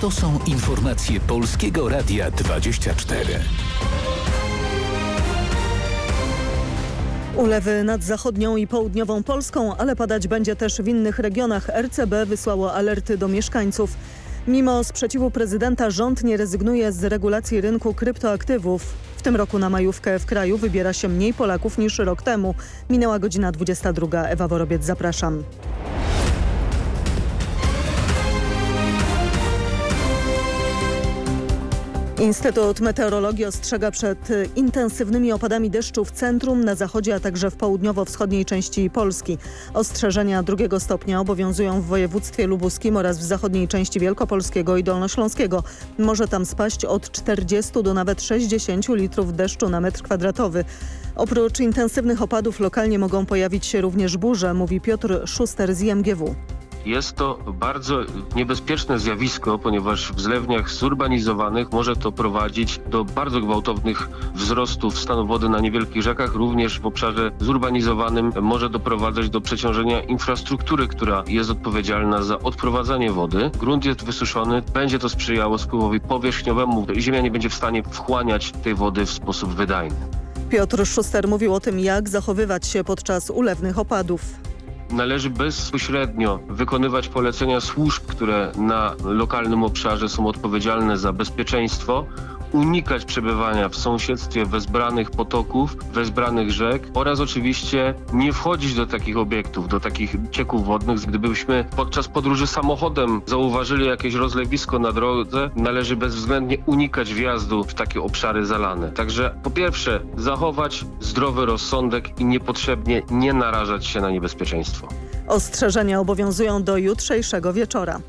To są informacje Polskiego Radia 24. Ulewy nad zachodnią i południową Polską, ale padać będzie też w innych regionach. RCB wysłało alerty do mieszkańców. Mimo sprzeciwu prezydenta rząd nie rezygnuje z regulacji rynku kryptoaktywów. W tym roku na majówkę w kraju wybiera się mniej Polaków niż rok temu. Minęła godzina 22. Ewa Worobiec, zapraszam. Instytut Meteorologii ostrzega przed intensywnymi opadami deszczu w centrum, na zachodzie, a także w południowo-wschodniej części Polski. Ostrzeżenia drugiego stopnia obowiązują w województwie lubuskim oraz w zachodniej części Wielkopolskiego i Dolnośląskiego. Może tam spaść od 40 do nawet 60 litrów deszczu na metr kwadratowy. Oprócz intensywnych opadów lokalnie mogą pojawić się również burze, mówi Piotr Szuster z IMGW. Jest to bardzo niebezpieczne zjawisko, ponieważ w zlewniach zurbanizowanych może to prowadzić do bardzo gwałtownych wzrostów stanu wody na niewielkich rzekach. Również w obszarze zurbanizowanym może doprowadzać do przeciążenia infrastruktury, która jest odpowiedzialna za odprowadzanie wody. Grunt jest wysuszony, będzie to sprzyjało spływowi powierzchniowemu. Ziemia nie będzie w stanie wchłaniać tej wody w sposób wydajny. Piotr Szuster mówił o tym, jak zachowywać się podczas ulewnych opadów należy bezpośrednio wykonywać polecenia służb, które na lokalnym obszarze są odpowiedzialne za bezpieczeństwo unikać przebywania w sąsiedztwie wezbranych potoków, wezbranych rzek oraz oczywiście nie wchodzić do takich obiektów, do takich cieków wodnych. Gdybyśmy podczas podróży samochodem zauważyli jakieś rozlewisko na drodze, należy bezwzględnie unikać wjazdu w takie obszary zalane. Także po pierwsze zachować zdrowy rozsądek i niepotrzebnie nie narażać się na niebezpieczeństwo. Ostrzeżenia obowiązują do jutrzejszego wieczora.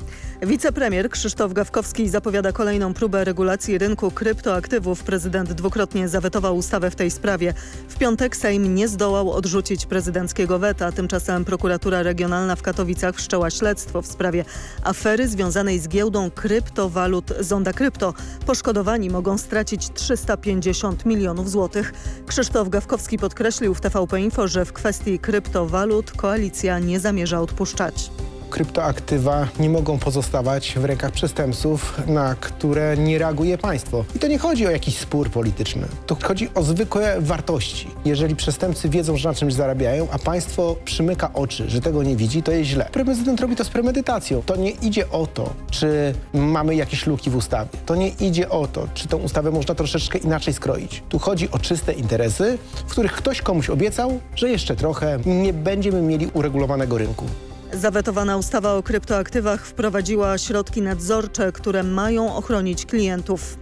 Wicepremier Krzysztof Gawkowski zapowiada kolejną próbę regulacji rynku kryptoaktywów. Prezydent dwukrotnie zawetował ustawę w tej sprawie. W piątek Sejm nie zdołał odrzucić prezydenckiego weta. Tymczasem prokuratura regionalna w Katowicach wszczęła śledztwo w sprawie afery związanej z giełdą kryptowalut Zonda Krypto. Poszkodowani mogą stracić 350 milionów złotych. Krzysztof Gawkowski podkreślił w TVP Info, że w kwestii kryptowalut koalicja nie zamierza odpuszczać kryptoaktywa nie mogą pozostawać w rękach przestępców, na które nie reaguje państwo. I to nie chodzi o jakiś spór polityczny. To chodzi o zwykłe wartości. Jeżeli przestępcy wiedzą, że na czymś zarabiają, a państwo przymyka oczy, że tego nie widzi, to jest źle. Prezydent robi to z premedytacją. To nie idzie o to, czy mamy jakieś luki w ustawie. To nie idzie o to, czy tę ustawę można troszeczkę inaczej skroić. Tu chodzi o czyste interesy, w których ktoś komuś obiecał, że jeszcze trochę nie będziemy mieli uregulowanego rynku. Zawetowana ustawa o kryptoaktywach wprowadziła środki nadzorcze, które mają ochronić klientów.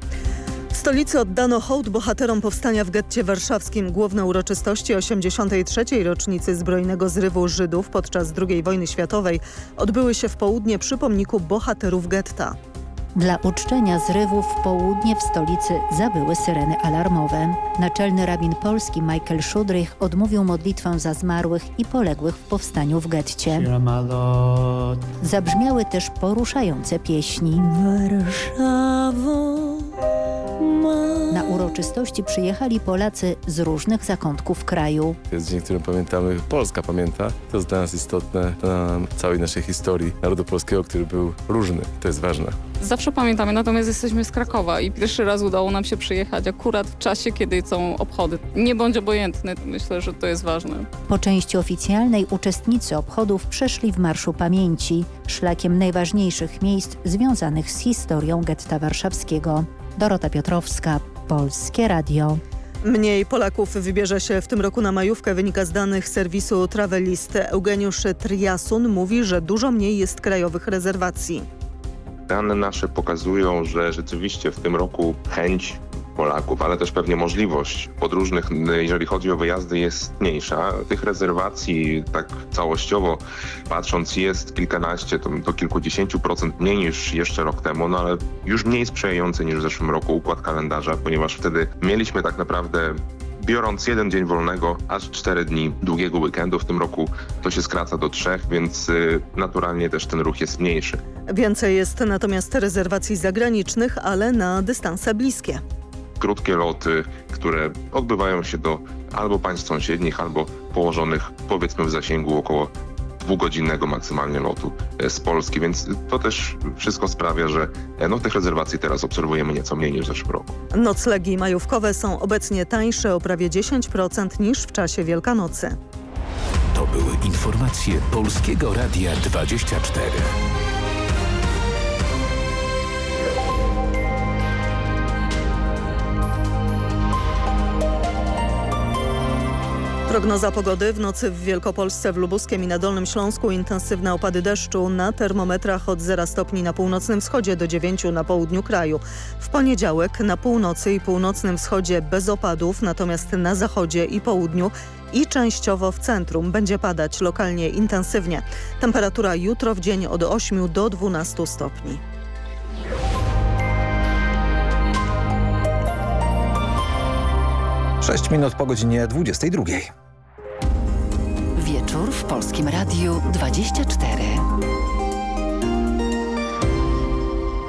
W stolicy oddano hołd bohaterom powstania w getcie warszawskim. Główne uroczystości 83. rocznicy zbrojnego zrywu Żydów podczas II wojny światowej odbyły się w południe przy pomniku bohaterów getta. Dla uczczenia zrywów w południe w stolicy zabyły syreny alarmowe. Naczelny rabin polski Michael Szudrych odmówił modlitwę za zmarłych i poległych w powstaniu w getcie. Zabrzmiały też poruszające pieśni. Warszawo na uroczystości przyjechali Polacy z różnych zakątków kraju. To jest dzień, którym pamiętamy, Polska pamięta. To jest dla nas istotne na całej naszej historii narodu polskiego, który był różny. To jest ważne. Zawsze pamiętamy, natomiast jesteśmy z Krakowa i pierwszy raz udało nam się przyjechać akurat w czasie, kiedy są obchody. Nie bądź obojętny, myślę, że to jest ważne. Po części oficjalnej uczestnicy obchodów przeszli w Marszu Pamięci, szlakiem najważniejszych miejsc związanych z historią getta warszawskiego. Dorota Piotrowska, Polskie Radio. Mniej Polaków wybierze się w tym roku na majówkę, wynika z danych serwisu Travelist. Eugeniusz Triasun mówi, że dużo mniej jest krajowych rezerwacji. Dane nasze pokazują, że rzeczywiście w tym roku chęć Polaków, ale też pewnie możliwość podróżnych, jeżeli chodzi o wyjazdy, jest mniejsza. Tych rezerwacji tak całościowo patrząc jest kilkanaście do, do kilkudziesięciu procent mniej niż jeszcze rok temu, no ale już mniej sprzyjający niż w zeszłym roku układ kalendarza, ponieważ wtedy mieliśmy tak naprawdę biorąc jeden dzień wolnego, aż cztery dni długiego weekendu. W tym roku to się skraca do trzech, więc y, naturalnie też ten ruch jest mniejszy. Więcej jest natomiast rezerwacji zagranicznych, ale na dystanse bliskie krótkie loty, które odbywają się do albo państw sąsiednich, albo położonych powiedzmy w zasięgu około dwugodzinnego maksymalnie lotu z Polski, więc to też wszystko sprawia, że no, tych rezerwacji teraz obserwujemy nieco mniej niż w zeszłym roku. Noclegi majówkowe są obecnie tańsze o prawie 10% niż w czasie Wielkanocy. To były informacje Polskiego Radia 24. Prognoza pogody w nocy w Wielkopolsce, w Lubuskiem i na Dolnym Śląsku intensywne opady deszczu na termometrach od 0 stopni na północnym wschodzie do 9 na południu kraju. W poniedziałek na północy i północnym wschodzie bez opadów, natomiast na zachodzie i południu i częściowo w centrum będzie padać lokalnie intensywnie. Temperatura jutro w dzień od 8 do 12 stopni. Sześć minut po godzinie 22. Wieczór w Polskim Radiu 24.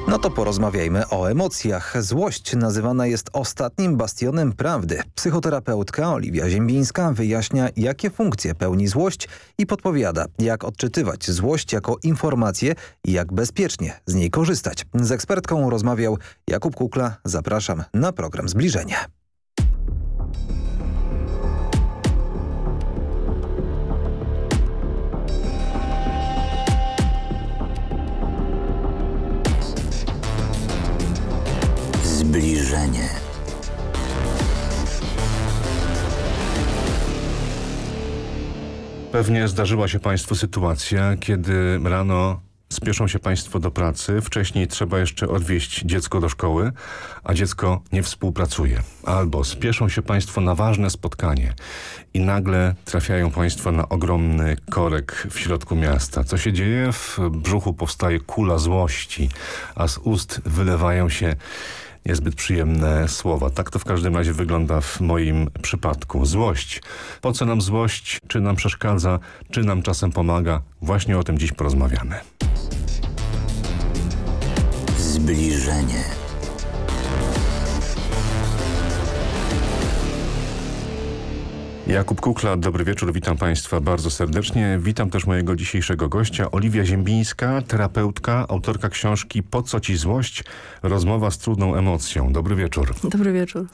No to porozmawiajmy o emocjach. Złość nazywana jest ostatnim bastionem prawdy. Psychoterapeutka Oliwia Ziembińska wyjaśnia, jakie funkcje pełni złość i podpowiada, jak odczytywać złość jako informację i jak bezpiecznie z niej korzystać. Z ekspertką rozmawiał Jakub Kukla. Zapraszam na program Zbliżenie. Zbliżenie. Pewnie zdarzyła się Państwu sytuacja, kiedy rano spieszą się Państwo do pracy, wcześniej trzeba jeszcze odwieźć dziecko do szkoły, a dziecko nie współpracuje. Albo spieszą się Państwo na ważne spotkanie i nagle trafiają Państwo na ogromny korek w środku miasta. Co się dzieje? W brzuchu powstaje kula złości, a z ust wylewają się niezbyt przyjemne słowa. Tak to w każdym razie wygląda w moim przypadku. Złość. Po co nam złość? Czy nam przeszkadza? Czy nam czasem pomaga? Właśnie o tym dziś porozmawiamy. Zbliżenie. Jakub Kukla, dobry wieczór, witam Państwa bardzo serdecznie. Witam też mojego dzisiejszego gościa, Oliwia Ziembińska, terapeutka, autorka książki Po co Ci złość? Rozmowa z trudną emocją. Dobry wieczór. Dobry wieczór.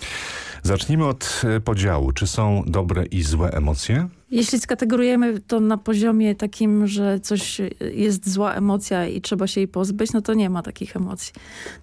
Zacznijmy od e, podziału. Czy są dobre i złe emocje? Jeśli skategorujemy to na poziomie takim, że coś jest zła emocja i trzeba się jej pozbyć, no to nie ma takich emocji.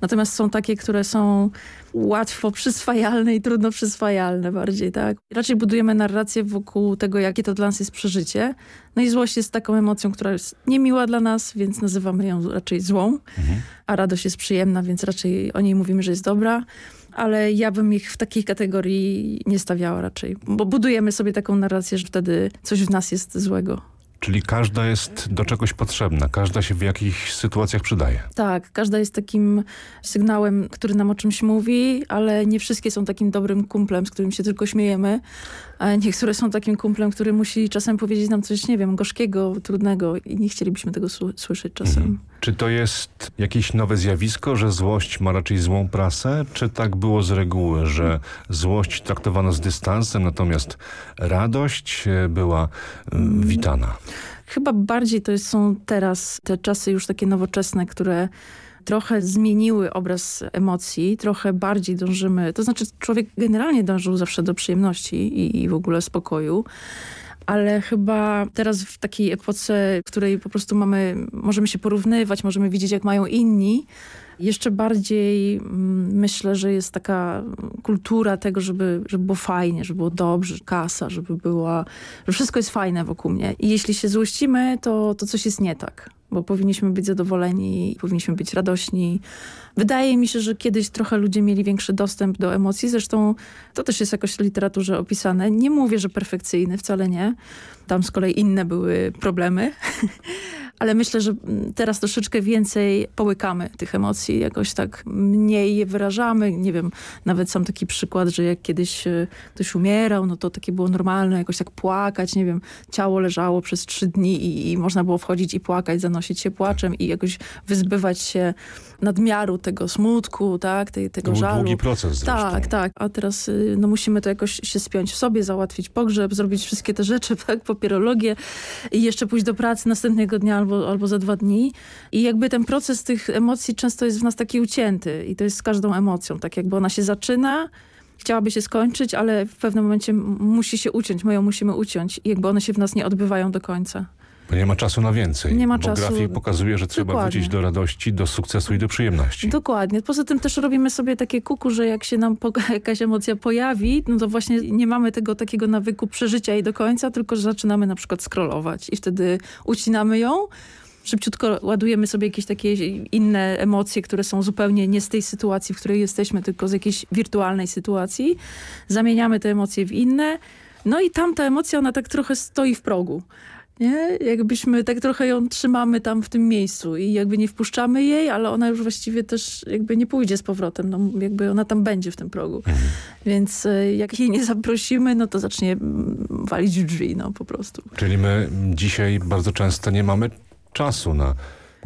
Natomiast są takie, które są łatwo przyswajalne i trudno przyswajalne bardziej, tak? Raczej budujemy narrację wokół tego, jakie to dla nas jest przeżycie. No i złość jest taką emocją, która jest niemiła dla nas, więc nazywamy ją raczej złą, mhm. a radość jest przyjemna, więc raczej o niej mówimy, że jest dobra ale ja bym ich w takiej kategorii nie stawiała raczej, bo budujemy sobie taką narrację, że wtedy coś w nas jest złego. Czyli każda jest do czegoś potrzebna, każda się w jakichś sytuacjach przydaje. Tak, każda jest takim sygnałem, który nam o czymś mówi, ale nie wszystkie są takim dobrym kumplem, z którym się tylko śmiejemy, a niektóre są takim kumplem, który musi czasem powiedzieć nam coś, nie wiem, gorzkiego, trudnego i nie chcielibyśmy tego słyszeć czasem. Mhm. Czy to jest jakieś nowe zjawisko, że złość ma raczej złą prasę? Czy tak było z reguły, że złość traktowano z dystansem, natomiast radość e, była mm. witana? Chyba bardziej to są teraz te czasy już takie nowoczesne, które trochę zmieniły obraz emocji, trochę bardziej dążymy, to znaczy człowiek generalnie dążył zawsze do przyjemności i, i w ogóle spokoju, ale chyba teraz w takiej epoce, w której po prostu mamy, możemy się porównywać, możemy widzieć jak mają inni, jeszcze bardziej mm, myślę, że jest taka kultura tego, żeby, żeby było fajnie, żeby było dobrze, kasa, żeby była, że wszystko jest fajne wokół mnie. I jeśli się złościmy, to, to coś jest nie tak bo powinniśmy być zadowoleni, powinniśmy być radośni. Wydaje mi się, że kiedyś trochę ludzie mieli większy dostęp do emocji, zresztą to też jest jakoś w literaturze opisane. Nie mówię, że perfekcyjny, wcale nie. Tam z kolei inne były problemy. ale myślę, że mm, teraz troszeczkę więcej połykamy tych emocji, jakoś tak mniej je wyrażamy. Nie wiem, nawet sam taki przykład, że jak kiedyś e, ktoś umierał, no to takie było normalne, jakoś tak płakać, nie wiem, ciało leżało przez trzy dni i, i można było wchodzić i płakać, zanosić się płaczem i jakoś wyzbywać się nadmiaru tego smutku, tak, tej, tego to był żalu. długi proces zresztą. Tak, tak. A teraz y, no, musimy to jakoś się spiąć w sobie, załatwić pogrzeb, zrobić wszystkie te rzeczy, tak, papierologię i jeszcze pójść do pracy następnego dnia albo, albo za dwa dni. I jakby ten proces tych emocji często jest w nas taki ucięty i to jest z każdą emocją. Tak jakby ona się zaczyna, chciałaby się skończyć, ale w pewnym momencie musi się uciąć, my ją musimy uciąć i jakby one się w nas nie odbywają do końca. Bo nie ma czasu na więcej. Nie ma bo czasu. grafik pokazuje, że trzeba Dokładnie. wrócić do radości, do sukcesu i do przyjemności. Dokładnie. Poza tym też robimy sobie takie kuku, że jak się nam jakaś emocja pojawi, no to właśnie nie mamy tego takiego nawyku przeżycia jej do końca, tylko że zaczynamy na przykład scrollować i wtedy ucinamy ją, szybciutko ładujemy sobie jakieś takie inne emocje, które są zupełnie nie z tej sytuacji, w której jesteśmy, tylko z jakiejś wirtualnej sytuacji. Zamieniamy te emocje w inne. No i tam ta emocja, ona tak trochę stoi w progu. Nie? Jakbyśmy tak trochę ją trzymamy tam w tym miejscu i jakby nie wpuszczamy jej, ale ona już właściwie też jakby nie pójdzie z powrotem. No, jakby ona tam będzie w tym progu. Więc e, jak jej nie zaprosimy, no to zacznie mm, walić w drzwi, no po prostu. Czyli my dzisiaj bardzo często nie mamy czasu na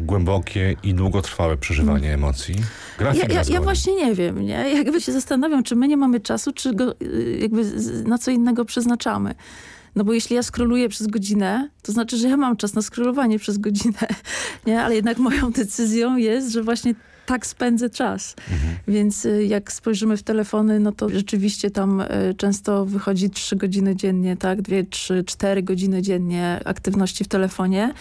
głębokie i długotrwałe przeżywanie emocji. Grafik Ja, ja, ja właśnie nie wiem, nie? Jakby się zastanawiam, czy my nie mamy czasu, czy go y, jakby na co innego przeznaczamy. No bo jeśli ja skroluję przez godzinę, to znaczy, że ja mam czas na skrolowanie przez godzinę, nie? Ale jednak moją decyzją jest, że właśnie tak spędzę czas. Więc y, jak spojrzymy w telefony, no to rzeczywiście tam y, często wychodzi trzy godziny dziennie, tak? Dwie, trzy, cztery godziny dziennie aktywności w telefonie,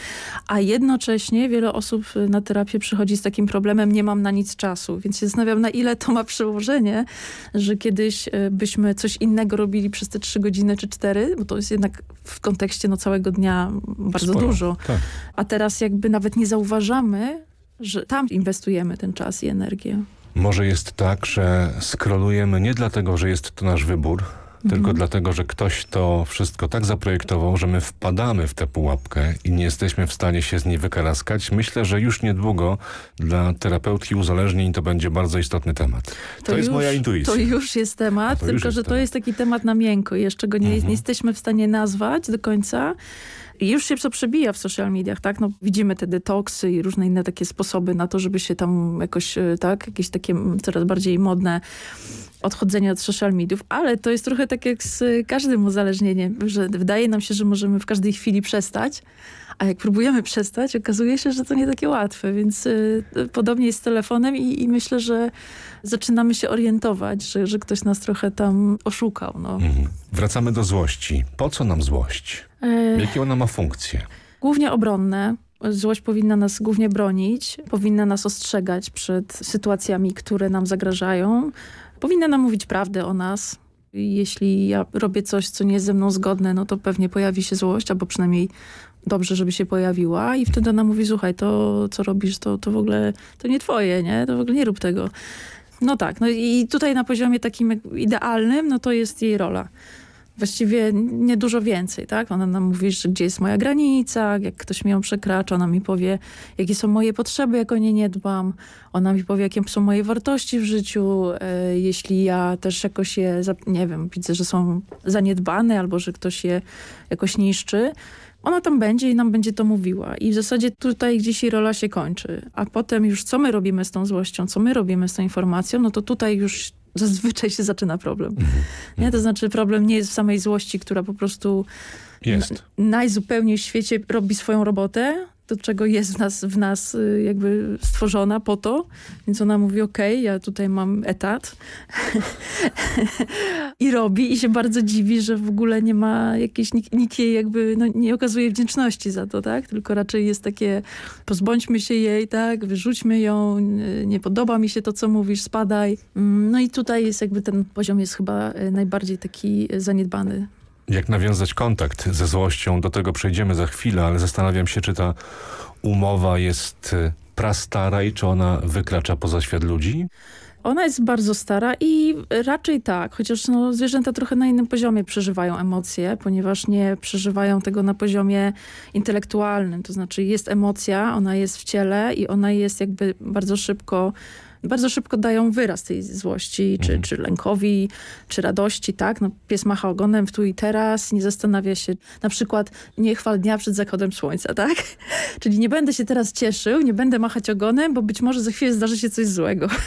a jednocześnie wiele osób y, na terapię przychodzi z takim problemem, nie mam na nic czasu, więc się zastanawiam, na ile to ma przełożenie, że kiedyś byśmy coś innego robili przez te trzy godziny czy cztery, bo to jest jednak w kontekście no, całego dnia bardzo Sporo, dużo. tak. A teraz jakby nawet nie zauważamy, że tam inwestujemy ten czas i energię. Może jest tak, że skrolujemy nie dlatego, że jest to nasz wybór, tylko Mhm. dlatego, że ktoś to wszystko tak zaprojektował, że my wpadamy w tę pułapkę i nie jesteśmy w stanie się z niej wykaraskać. Myślę, że już niedługo dla terapeutki uzależnień to będzie bardzo istotny temat. To, jest już, moja intuicja. To już jest temat, To tylko jest że to temat. jest taki temat na miękko. Jeszcze go nie, Mhm. nie jesteśmy w stanie nazwać do końca. I już się to przebija w social mediach, tak? No, widzimy te detoksy i różne inne takie sposoby na to, żeby się tam jakoś, e, tak? Jakieś takie coraz bardziej modne odchodzenie od social mediów, ale to jest trochę tak jak z każdym uzależnieniem, że wydaje nam się, że możemy w każdej chwili przestać, a jak próbujemy przestać, okazuje się, że to nie takie łatwe, więc y, podobnie jest z telefonem i, i myślę, że zaczynamy się orientować, że, że ktoś nas trochę tam oszukał. No. Mhm. Wracamy do złości. Po co nam złość? E, Jakie ona ma funkcje? głównie obronne. Złość powinna nas głównie bronić, powinna nas ostrzegać przed sytuacjami, które nam zagrażają. Powinna nam mówić prawdę o nas. Jeśli ja robię coś, co nie jest ze mną zgodne, no to pewnie pojawi się złość, albo przynajmniej dobrze, żeby się pojawiła i wtedy ona mówi, słuchaj, to co robisz, to, to w ogóle to nie twoje, nie? To w ogóle nie rób tego. No tak, no i tutaj na poziomie takim idealnym, no to jest jej rola. Właściwie nie dużo więcej, tak? Ona nam mówi, że gdzie jest moja granica, jak ktoś mi ją przekracza, ona mi powie, jakie są moje potrzeby, jak o nie nie dbam. Ona mi powie, jakie są moje wartości w życiu, e, jeśli ja też jakoś je, nie wiem, widzę, że są zaniedbane albo że ktoś je jakoś niszczy. Ona tam będzie i nam będzie to mówiła. I w zasadzie tutaj gdzieś jej rola się kończy. A potem już co my robimy z tą złością, co my robimy z tą informacją, no to tutaj już zazwyczaj się zaczyna problem. Nie? To znaczy problem nie jest w samej złości, która po prostu Jest. najzupełniej w świecie robi swoją robotę, do czego jest w nas, w nas y, jakby stworzona po to. Więc ona mówi, okej, ja tutaj mam etat i robi i się bardzo dziwi, że w ogóle nie ma jakiejś, nikt, nikt jej jakby no, nie okazuje wdzięczności za to, tak? Tylko raczej jest takie, pozbądźmy się jej, tak? Wyrzućmy ją, y, nie podoba mi się to, co mówisz, spadaj. Mm, No i tutaj jest jakby ten poziom jest chyba y, najbardziej taki zaniedbany. Jak nawiązać kontakt ze złością, do tego przejdziemy za chwilę, ale zastanawiam się, czy ta umowa jest y, prastara i czy ona wykracza poza świat ludzi? Ona jest bardzo stara i raczej tak, chociaż no, zwierzęta trochę na innym poziomie przeżywają emocje, ponieważ nie przeżywają tego na poziomie intelektualnym. To znaczy jest emocja, ona jest w ciele i ona jest jakby bardzo szybko bardzo szybko dają wyraz tej złości, czy, mhm. czy lękowi, czy radości, tak? No, pies macha ogonem w tu i teraz, nie zastanawia się, na przykład nie chwal dnia przed zachodem słońca, tak? Czyli nie będę się teraz cieszył, nie będę machać ogonem, bo być może za chwilę zdarzy się coś złego.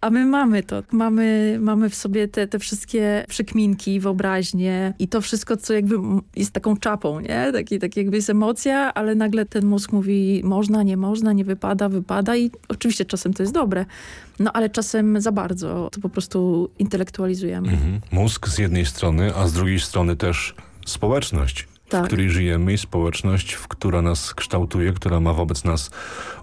A my mamy to. Mamy, mamy w sobie te, te wszystkie przekminki, wyobraźnie i to wszystko, co jakby jest taką czapą, nie? Taki, taki jakby jest emocja, ale nagle ten mózg mówi można, nie można, nie wypada, wypada i oczywiście czasem to jest dobre, no ale czasem za bardzo to po prostu intelektualizujemy. Mhm. Mózg z jednej strony, a z drugiej strony też społeczność tak. w której żyjemy i społeczność, w która nas kształtuje, która ma wobec nas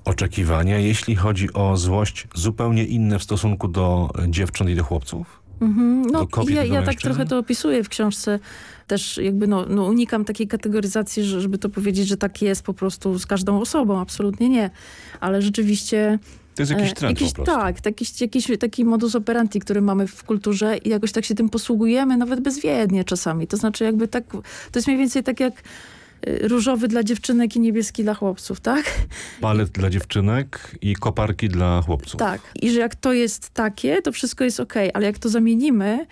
oczekiwania. Jeśli chodzi o złość, zupełnie inne w stosunku do dziewcząt i do chłopców? Mhm. No, do kobiet, ja, ja tak trochę to opisuję w książce. Też jakby no, no unikam takiej kategoryzacji, żeby to powiedzieć, że tak jest po prostu z każdą osobą. Absolutnie nie. Ale rzeczywiście to jest jakiś e, trend jakiś, Tak, jakiś, jakiś taki modus operandi, który mamy w kulturze i jakoś tak się tym posługujemy, nawet bezwiednie czasami. To znaczy jakby tak, to jest mniej więcej tak jak e, różowy dla dziewczynek i niebieski dla chłopców, tak? Balet dla dziewczynek i koparki dla chłopców. Tak. I że jak to jest takie, to wszystko jest ok, ale jak to zamienimy,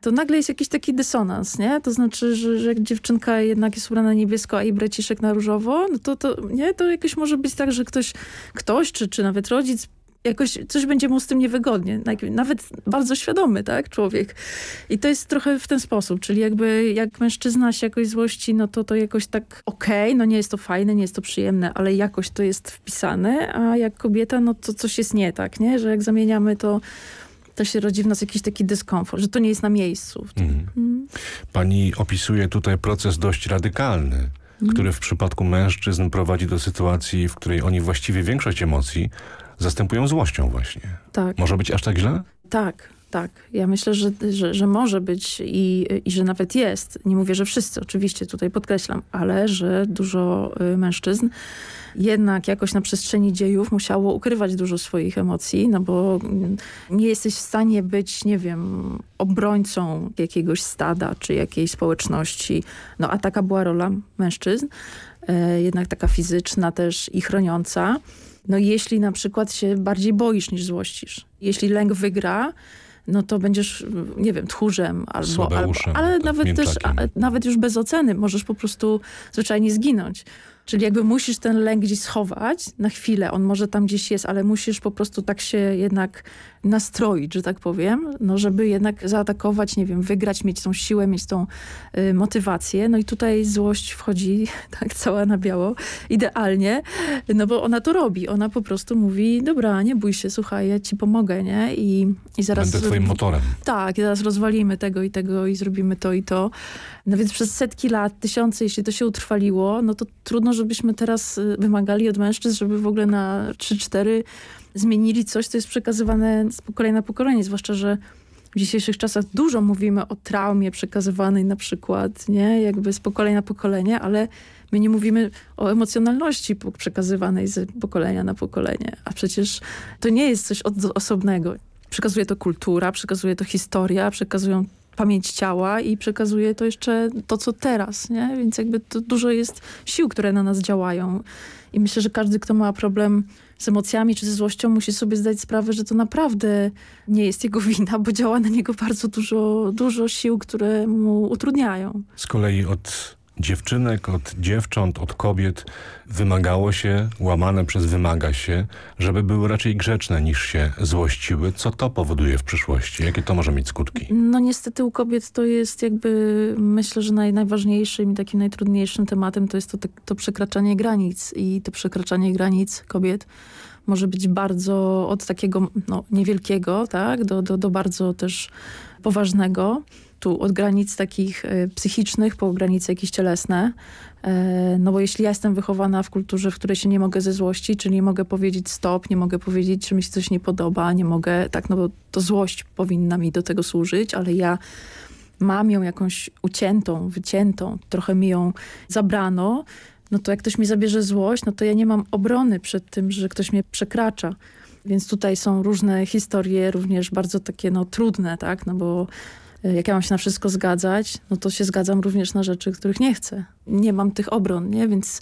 to nagle jest jakiś taki dysonans, nie? To znaczy, że, że jak dziewczynka jednak jest ubrana niebiesko, a jej braciszek na różowo, no to, to, nie? to jakoś może być tak, że ktoś, ktoś czy, czy nawet rodzic jakoś coś będzie mu z tym niewygodnie. Nawet bardzo świadomy, tak, człowiek. I to jest trochę w ten sposób, czyli jakby jak mężczyzna się jakoś złości, no to to jakoś tak okej, okay, no nie jest to fajne, nie jest to przyjemne, ale jakoś to jest wpisane, a jak kobieta, no to coś jest nie tak, nie? Że jak zamieniamy to to się rodzi w nas jakiś taki dyskomfort, że to nie jest na miejscu. Mhm. Mm. Pani opisuje tutaj proces dość radykalny, mm. który w przypadku mężczyzn prowadzi do sytuacji, w której oni właściwie większość emocji zastępują złością właśnie. Tak. Może być aż tak źle? Tak, tak. Ja myślę, że, że, że może być i, i że nawet jest. Nie mówię, że wszyscy, oczywiście tutaj podkreślam, ale że dużo y, mężczyzn jednak jakoś na przestrzeni dziejów musiało ukrywać dużo swoich emocji, no bo nie jesteś w stanie być, nie wiem, obrońcą jakiegoś stada czy jakiejś społeczności. No a taka była rola mężczyzn, e, jednak taka fizyczna też i chroniąca. No jeśli na przykład się bardziej boisz niż złościsz. Jeśli lęk wygra, no to będziesz, nie wiem, tchórzem albo, albo ale nawet też, a, nawet już bez oceny możesz po prostu zwyczajnie zginąć. Czyli jakby musisz ten lęk gdzieś schować na chwilę, on może tam gdzieś jest, ale musisz po prostu tak się jednak nastroić, że tak powiem, no żeby jednak zaatakować, nie wiem, wygrać, mieć tą siłę, mieć tą y, motywację. No i tutaj złość wchodzi tak cała na biało, idealnie, no bo ona to robi. Ona po prostu mówi, dobra, nie bój się, słuchaj, ja ci pomogę, nie? I, i zaraz... Będę twoim motorem. Tak, i zaraz rozwalimy tego i tego i zrobimy to i to. No więc przez setki lat, tysiące, jeśli to się utrwaliło, no to trudno, żebyśmy teraz y, wymagali od mężczyzn, żeby w ogóle na 3-4 zmienili coś, co jest przekazywane z pokolenia na pokolenie, zwłaszcza, że w dzisiejszych czasach dużo mówimy o traumie przekazywanej na przykład, nie? Jakby z pokolenia na pokolenie, ale my nie mówimy o emocjonalności przekazywanej z pokolenia na pokolenie. A przecież to nie jest coś osobnego. Przekazuje to kultura, przekazuje to historia, przekazują pamięć ciała i przekazuje to jeszcze to, co teraz, nie? Więc jakby to dużo jest sił, które na nas działają. I myślę, że każdy, kto ma problem z emocjami czy ze złością, musi sobie zdać sprawę, że to naprawdę nie jest jego wina, bo działa na niego bardzo dużo, dużo sił, które mu utrudniają. Z kolei od dziewczynek, od dziewcząt, od kobiet wymagało się, łamane przez wymaga się, żeby były raczej grzeczne niż się złościły. Co to powoduje w przyszłości? Jakie to może mieć skutki? No niestety u kobiet to jest jakby, myślę, że naj, najważniejszym i takim najtrudniejszym tematem to jest to, to przekraczanie granic i to przekraczanie granic kobiet może być bardzo od takiego no, niewielkiego tak, do, do, do bardzo też poważnego tu od granic takich e, psychicznych po granice jakieś cielesne. E, no bo jeśli ja jestem wychowana w kulturze, w której się nie mogę ze złości, czyli nie mogę powiedzieć stop, nie mogę powiedzieć, czy mi się coś nie podoba, nie mogę, tak, no bo to złość powinna mi do tego służyć, ale ja mam ją jakąś uciętą, wyciętą, trochę mi ją zabrano, no to jak ktoś mi zabierze złość, no to ja nie mam obrony przed tym, że ktoś mnie przekracza. Więc tutaj są różne historie, również bardzo takie no, trudne, tak? No bo jak ja mam się na wszystko zgadzać, no to się zgadzam również na rzeczy, których nie chcę. Nie mam tych obron, nie? Więc,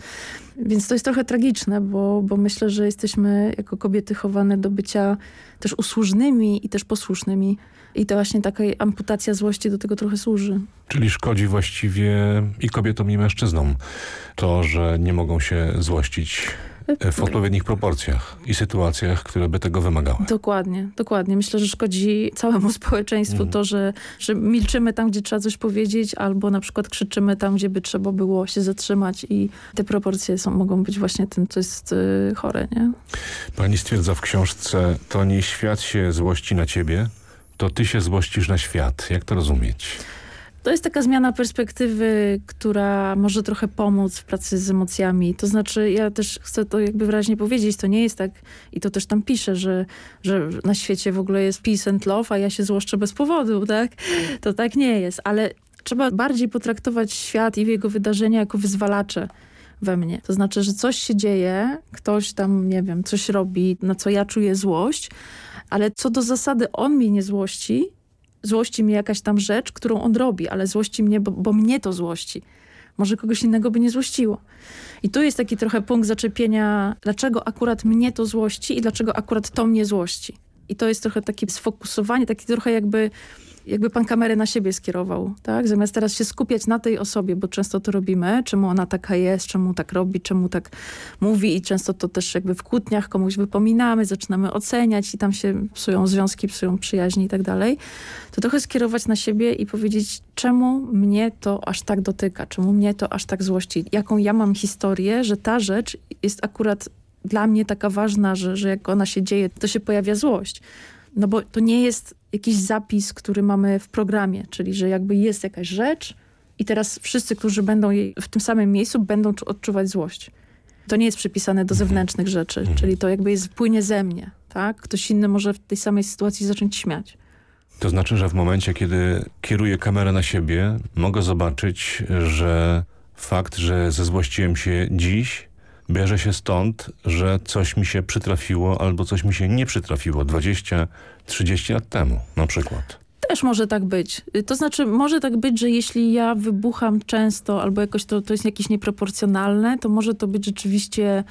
więc to jest trochę tragiczne, bo, bo myślę, że jesteśmy jako kobiety chowane do bycia też usłużnymi i też posłusznymi. I to właśnie taka amputacja złości do tego trochę służy. Czyli szkodzi właściwie i kobietom, i mężczyznom to, że nie mogą się złościć w odpowiednich proporcjach i sytuacjach, które by tego wymagały. Dokładnie, dokładnie. Myślę, że szkodzi całemu społeczeństwu mm. to, że, że milczymy tam, gdzie trzeba coś powiedzieć, albo na przykład krzyczymy tam, gdzie by trzeba było się zatrzymać i te proporcje są, mogą być właśnie tym, co jest y, chore, nie? Pani stwierdza w książce, to nie świat się złości na ciebie, to ty się złościsz na świat. Jak to rozumieć? To jest taka zmiana perspektywy, która może trochę pomóc w pracy z emocjami. To znaczy, ja też chcę to jakby wyraźnie powiedzieć, to nie jest tak, i to też tam piszę, że, że na świecie w ogóle jest peace and love, a ja się złoszczę bez powodu, tak? To tak nie jest, ale trzeba bardziej potraktować świat i jego wydarzenia jako wyzwalacze we mnie. To znaczy, że coś się dzieje, ktoś tam, nie wiem, coś robi, na co ja czuję złość, ale co do zasady on mnie nie złości, złości mnie jakaś tam rzecz, którą on robi, ale złości mnie, bo, bo mnie to złości. Może kogoś innego by nie złościło. I tu jest taki trochę punkt zaczepienia, dlaczego akurat mnie to złości i dlaczego akurat to mnie złości. I to jest trochę takie sfokusowanie, takie trochę jakby jakby pan kamerę na siebie skierował, tak? Zamiast teraz się skupiać na tej osobie, bo często to robimy, czemu ona taka jest, czemu tak robi, czemu tak mówi i często to też jakby w kłótniach komuś wypominamy, zaczynamy oceniać i tam się psują związki, psują przyjaźnie i tak dalej, to trochę skierować na siebie i powiedzieć, czemu mnie to aż tak dotyka, czemu mnie to aż tak złości, jaką ja mam historię, że ta rzecz jest akurat dla mnie taka ważna, że, że jak ona się dzieje, to się pojawia złość. No bo to nie jest jakiś zapis, który mamy w programie, czyli że jakby jest jakaś rzecz i teraz wszyscy, którzy będą jej w tym samym miejscu, będą odczuwać złość. To nie jest przypisane do zewnętrznych rzeczy, mhm. czyli to jakby jest płynie ze mnie. Tak? Ktoś inny może w tej samej sytuacji zacząć śmiać. To znaczy, że w momencie, kiedy kieruję kamerę na siebie, mogę zobaczyć, że fakt, że zezłościłem się dziś, bierze się stąd, że coś mi się przytrafiło albo coś mi się nie przytrafiło 20-30 lat temu na przykład. Też może tak być. To znaczy, może tak być, że jeśli ja wybucham często albo jakoś to, to jest jakieś nieproporcjonalne, to może to być rzeczywiście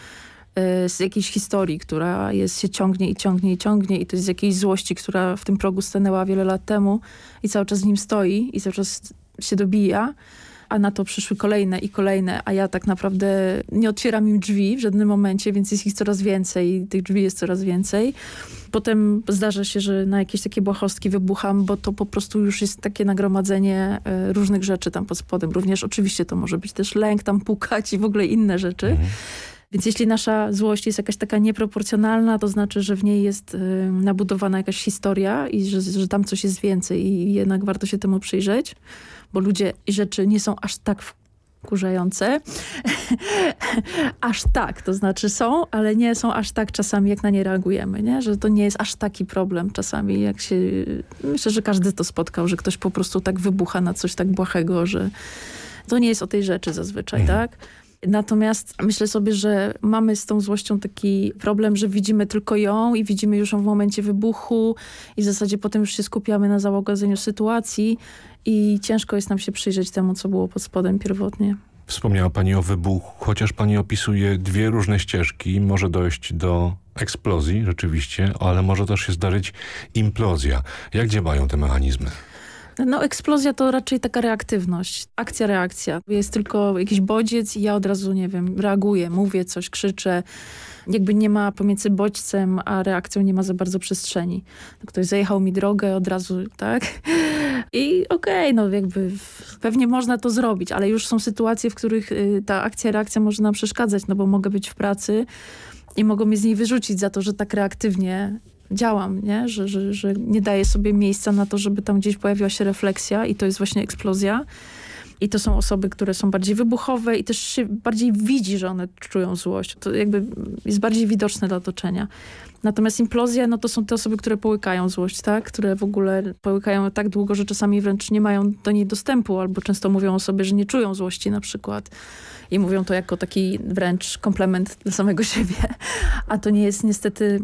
e, z jakiejś historii, która jest, się ciągnie i ciągnie i ciągnie i to jest z jakiejś złości, która w tym progu stanęła wiele lat temu i cały czas w nim stoi i cały czas się dobija a na to przyszły kolejne i kolejne, a ja tak naprawdę nie otwieram im drzwi w żadnym momencie, więc jest ich coraz więcej, tych drzwi jest coraz więcej. Potem zdarza się, że na jakieś takie błahostki wybucham, bo to po prostu już jest takie nagromadzenie e, różnych rzeczy tam pod spodem. Również oczywiście to może być też lęk, tam pukać i w ogóle inne rzeczy. Mhm. Więc jeśli nasza złość jest jakaś taka nieproporcjonalna, to znaczy, że w niej jest y, nabudowana jakaś historia i że, że tam coś jest więcej i jednak warto się temu przyjrzeć bo ludzie i rzeczy nie są aż tak wkurzające. aż tak, to znaczy są, ale nie są aż tak czasami, jak na nie reagujemy, nie? Że to nie jest aż taki problem czasami, jak się... Myślę, że każdy to spotkał, że ktoś po prostu tak wybucha na coś tak błahego, że to nie jest o tej rzeczy zazwyczaj, mhm. tak? Natomiast myślę sobie, że mamy z tą złością taki problem, że widzimy tylko ją i widzimy już ją w momencie wybuchu i w zasadzie potem już się skupiamy na załagodzeniu sytuacji i ciężko jest nam się przyjrzeć temu, co było pod spodem pierwotnie. Wspomniała Pani o wybuchu, chociaż Pani opisuje dwie różne ścieżki. Może dojść do eksplozji rzeczywiście, ale może też się zdarzyć implozja. Jak działają te mechanizmy? No eksplozja to raczej taka reaktywność. Akcja, reakcja. Jest tylko jakiś bodziec i ja od razu, nie wiem, reaguję, mówię coś, krzyczę. Jakby nie ma pomiędzy bodźcem a reakcją nie ma za bardzo przestrzeni. Ktoś zajechał mi drogę od razu, tak? I okej, okay, no jakby pewnie można to zrobić, ale już są sytuacje, w których y, ta akcja, reakcja może nam przeszkadzać, no bo mogę być w pracy i mogą mnie z niej wyrzucić za to, że tak reaktywnie działam, nie? Że, że, że nie daję sobie miejsca na to, żeby tam gdzieś pojawiła się refleksja i to jest właśnie eksplozja. I to są osoby, które są bardziej wybuchowe i też się bardziej widzi, że one czują złość. To jakby jest bardziej widoczne dla otoczenia. Natomiast implozja, no to są te osoby, które połykają złość, tak? Które w ogóle połykają tak długo, że czasami wręcz nie mają do niej dostępu albo często mówią o sobie, że nie czują złości na przykład. I mówią to jako taki wręcz komplement dla samego siebie. A to nie jest niestety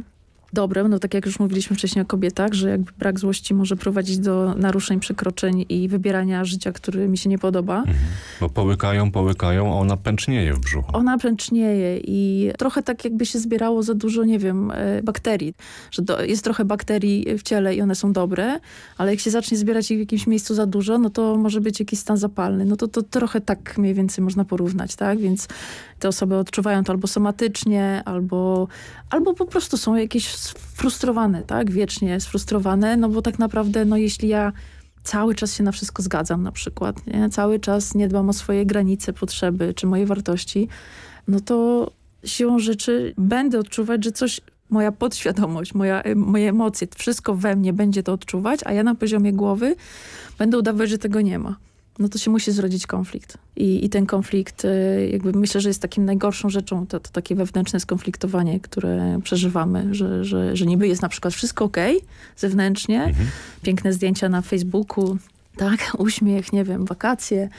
dobre, no tak jak już mówiliśmy wcześniej o kobietach, że jakby brak złości może prowadzić do naruszeń, przekroczeń i wybierania życia, które mi się nie podoba. Mhm. Bo połykają, połykają, a ona pęcznieje w brzuchu. Ona pęcznieje i trochę tak jakby się zbierało za dużo, nie wiem, e, bakterii. Że do, jest trochę bakterii w ciele i one są dobre, ale jak się zacznie zbierać ich w jakimś miejscu za dużo, no to może być jakiś stan zapalny. No to, to trochę tak mniej więcej można porównać, tak? Więc te osoby odczuwają to albo somatycznie, albo, albo po prostu są jakieś sfrustrowane, tak? Wiecznie sfrustrowane, no bo tak naprawdę, no jeśli ja cały czas się na wszystko zgadzam na przykład, nie? cały czas nie dbam o swoje granice, potrzeby czy moje wartości, no to siłą rzeczy będę odczuwać, że coś moja podświadomość, moja, moje emocje, wszystko we mnie będzie to odczuwać, a ja na poziomie głowy będę udawać, że tego nie ma no to się musi zrodzić konflikt. I, i ten konflikt y, jakby myślę, że jest takim najgorszą rzeczą, to, to takie wewnętrzne skonfliktowanie, które przeżywamy, że, że, że niby jest na przykład wszystko ok, zewnętrznie, mhm. piękne zdjęcia na Facebooku, tak, uśmiech, nie wiem, wakacje,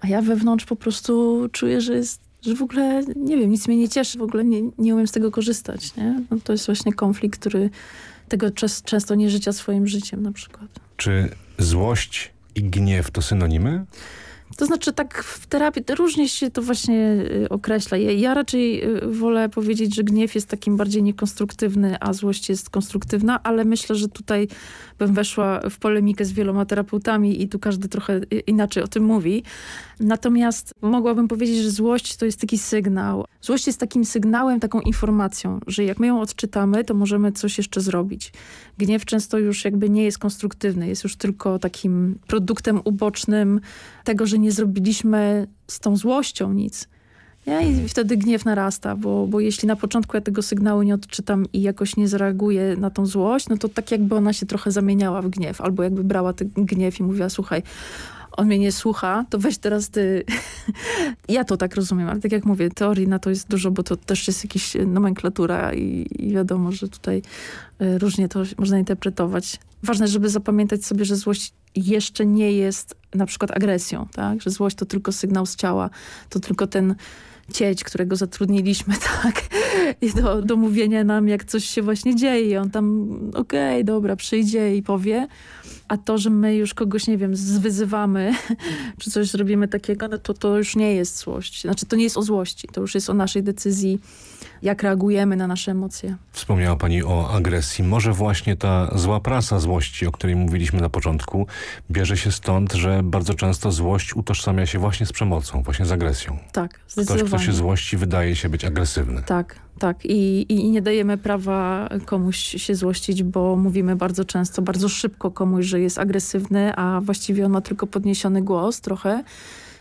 a ja wewnątrz po prostu czuję, że jest że w ogóle, nie wiem, nic mnie nie cieszy, w ogóle nie, nie umiem z tego korzystać, nie? No to jest właśnie konflikt, który tego czas, często nie życia swoim życiem na przykład. Czy złość i gniew to synonimy? To znaczy tak w terapii różnie się to właśnie y, określa. Ja, ja, raczej y, wolę powiedzieć, że gniew jest takim bardziej niekonstruktywny, a złość jest konstruktywna, ale myślę, że tutaj bym weszła w polemikę z wieloma terapeutami i tu każdy trochę inaczej o tym mówi. Natomiast mogłabym powiedzieć, że złość to jest taki sygnał. Złość jest takim sygnałem, taką informacją, że jak my ją odczytamy, to możemy coś jeszcze zrobić. Gniew często już jakby nie jest konstruktywny, jest już tylko takim produktem ubocznym tego, że nie zrobiliśmy z tą złością nic. Nie? I wtedy gniew narasta, bo, bo jeśli na początku ja tego sygnału nie odczytam i jakoś nie zareaguję na tą złość, no to tak jakby ona się trochę zamieniała w gniew, albo jakby brała ten gniew i mówiła, słuchaj, on mnie nie słucha, to weź teraz ty. ja to tak rozumiem, ale tak jak mówię, teorii na to jest dużo, bo to też jest jakaś nomenklatura i, i wiadomo, że tutaj e, różnie to można interpretować. Ważne, żeby zapamiętać sobie, że złość jeszcze nie jest na przykład agresją, tak? Że złość to tylko sygnał z ciała, to tylko ten cieć, którego zatrudniliśmy, tak, I do, do mówienia nam, jak coś się właśnie dzieje. I on tam, okej, okay, dobra, przyjdzie i powie. A to, że my już kogoś, nie wiem, zwyzywamy, czy coś zrobimy takiego, no to to już nie jest złość. Znaczy, to nie jest o złości, to już jest o naszej decyzji, jak reagujemy na nasze emocje. Wspomniała Pani o agresji. Może właśnie ta zła prasa złości, o której mówiliśmy na początku, bierze się stąd, że bardzo często złość utożsamia się właśnie z przemocą, właśnie z agresją. Tak, zdecydowanie. Ktoś, kto się złości, wydaje się być agresywny. Tak, tak. I, I nie dajemy prawa komuś się złościć, bo mówimy bardzo często, bardzo szybko komuś, że jest agresywny, a właściwie on ma tylko podniesiony głos trochę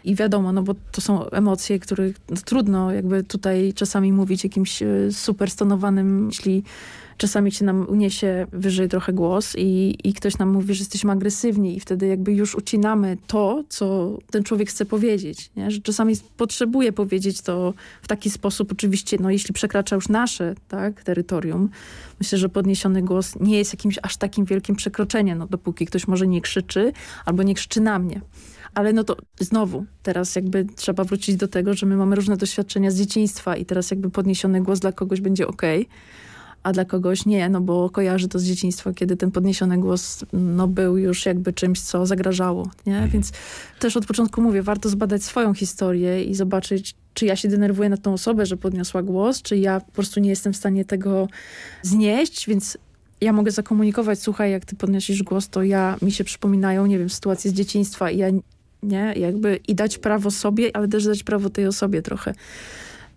i wiadomo, no bo to są emocje, których no, trudno jakby tutaj czasami mówić jakimś e, super stonowanym, jeśli czasami się nam uniesie wyżej trochę głos i, i ktoś nam mówi, że jesteśmy agresywni i wtedy jakby już ucinamy to, co ten człowiek chce powiedzieć. Nie? Że czasami potrzebuje powiedzieć to w taki sposób, oczywiście, no jeśli przekracza już nasze tak, terytorium, myślę, że podniesiony głos nie jest jakimś aż takim wielkim przekroczeniem, no dopóki ktoś może nie krzyczy albo nie krzyczy na mnie. Ale no to znowu, teraz jakby trzeba wrócić do tego, że my mamy różne doświadczenia z dzieciństwa i teraz jakby podniesiony głos dla kogoś będzie ok, a dla kogoś nie, no bo kojarzy to z dzieciństwa, kiedy ten podniesiony głos no, był już jakby czymś, co zagrażało, nie? Mhm. Więc też od początku mówię, warto zbadać swoją historię i zobaczyć, czy ja się denerwuję na tą osobę, że podniosła głos, czy ja po prostu nie jestem w stanie tego znieść, więc ja mogę zakomunikować, słuchaj, jak ty podnosisz głos, to ja, mi się przypominają, nie wiem, sytuacje z dzieciństwa i ja nie? Jakby i dać prawo sobie, ale też dać prawo tej osobie trochę.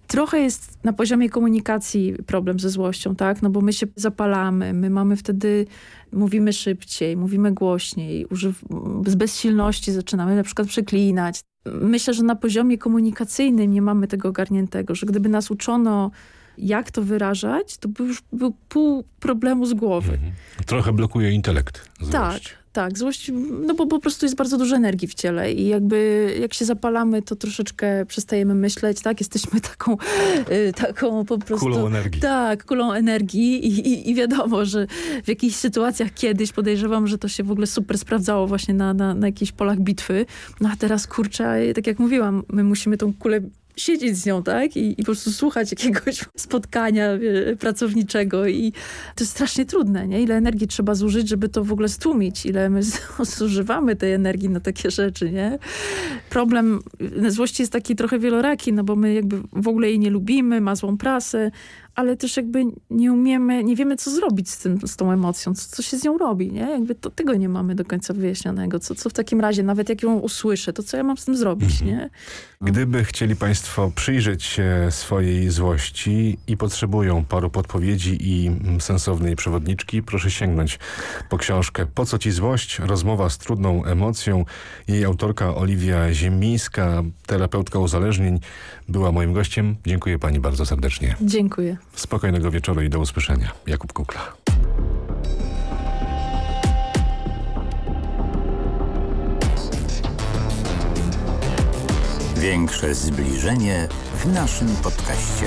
Trochę jest na poziomie komunikacji problem ze złością, tak? No bo my się zapalamy, my mamy wtedy, mówimy szybciej, mówimy głośniej, z bezsilności zaczynamy na przykład przeklinać. Myślę, że na poziomie komunikacyjnym nie mamy tego ogarniętego, że gdyby nas uczono jak to wyrażać, to by już był pół problemu z głowy. Mhm. Trochę blokuje intelekt. Złość. Tak, tak, złość, no bo po prostu jest bardzo dużo energii w ciele i jakby jak się zapalamy, to troszeczkę przestajemy myśleć, tak? Jesteśmy taką, y, taką po prostu... Kulą energii. Tak, kulą energii i, i, i, wiadomo, że w jakichś sytuacjach kiedyś podejrzewam, że to się w ogóle super sprawdzało właśnie na, na, na jakichś polach bitwy. No a teraz, kurczę, tak jak mówiłam, my musimy tą kulę siedzieć z nią, tak? I, i po prostu słuchać jakiegoś spotkania wie, pracowniczego i to jest strasznie trudne, nie? Ile energii trzeba zużyć, żeby to w ogóle stłumić, ile my zużywamy tej energii na takie rzeczy, nie? Problem złości jest taki trochę wieloraki, no bo my jakby w ogóle jej nie lubimy, ma złą prasę, ale też jakby nie umiemy, nie wiemy co zrobić z, tym, z tą emocją, co, co się z nią robi, nie? Jakby to, tego nie mamy do końca wyjaśnionego. Co, co w takim razie, nawet jak ją usłyszę, to co ja mam z tym zrobić, Mhm. nie? Gdyby chcieli Państwo przyjrzeć się swojej złości i potrzebują paru podpowiedzi i mm, sensownej przewodniczki, proszę sięgnąć po książkę Po co Ci złość? Rozmowa z trudną emocją. Jej autorka Oliwia Ziemińska, terapeutka uzależnień, była moim gościem. Dziękuję Pani bardzo serdecznie. Dziękuję. Spokojnego wieczoru i do usłyszenia. Jakub Kukla. Większe zbliżenie w naszym podcaście.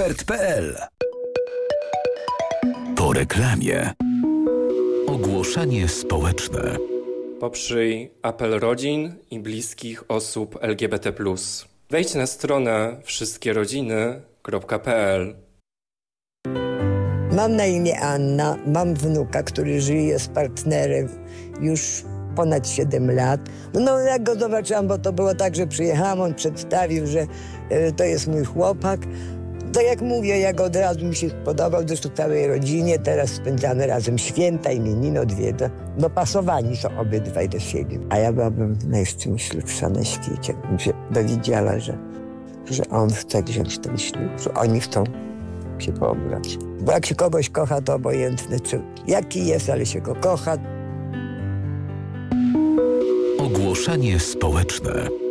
mediaexpert.pl. Po reklamie. Ogłoszenie społeczne. Poprzyj apel rodzin i bliskich osób LGBT. Wejdź na stronę wszystkierodziny.pl. Mam na imię Anna, mam wnuka, który żyje z partnerem już ponad 7 lat. No jak go zobaczyłam, bo to było tak, że przyjechałam, on przedstawił, że e, to jest mój chłopak. To jak mówię, jak od razu mi się spodobał, zresztą całej rodzinie, teraz spędzamy razem święta, imieniny, odwiedzę. Dopasowani są obydwaj do siebie. A ja byłabym najszczęśliwsza na świecie, bym się dowiedziała, że, że on chce wziąć ten ślub, że oni chcą się pobrać. Bo jak się kogoś kocha, to obojętne, czy jaki jest, ale się go kocha. Ogłoszenie społeczne.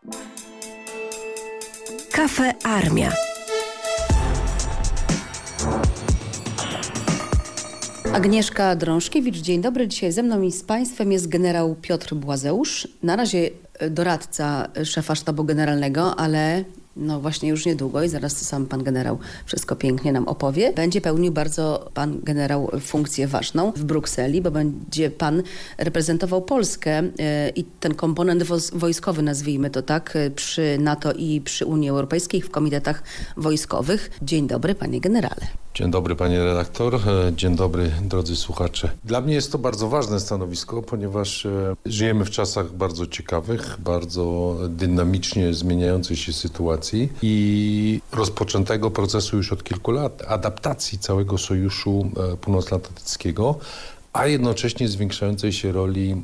Kafe Armia. Agnieszka Drążkiewicz, dzień dobry. Dzisiaj ze mną i z Państwem jest generał Piotr Błazeusz. Na razie e, doradca szefa sztabu generalnego, ale no właśnie już niedługo i zaraz sam pan generał wszystko pięknie nam opowie. Będzie pełnił bardzo pan generał funkcję ważną w Brukseli, bo będzie pan reprezentował Polskę e, i ten komponent wojskowy, nazwijmy to tak, e, przy NATO i przy Unii Europejskiej w komitetach wojskowych. Dzień dobry, panie generale. Dzień dobry panie redaktor, e, dzień dobry drodzy słuchacze. Dla mnie jest to bardzo ważne stanowisko, ponieważ e, żyjemy w czasach bardzo ciekawych, bardzo dynamicznie zmieniającej się sytuacji i rozpoczętego procesu już od kilku lat adaptacji całego Sojuszu e, Północnoatlantyckiego, a jednocześnie zwiększającej się roli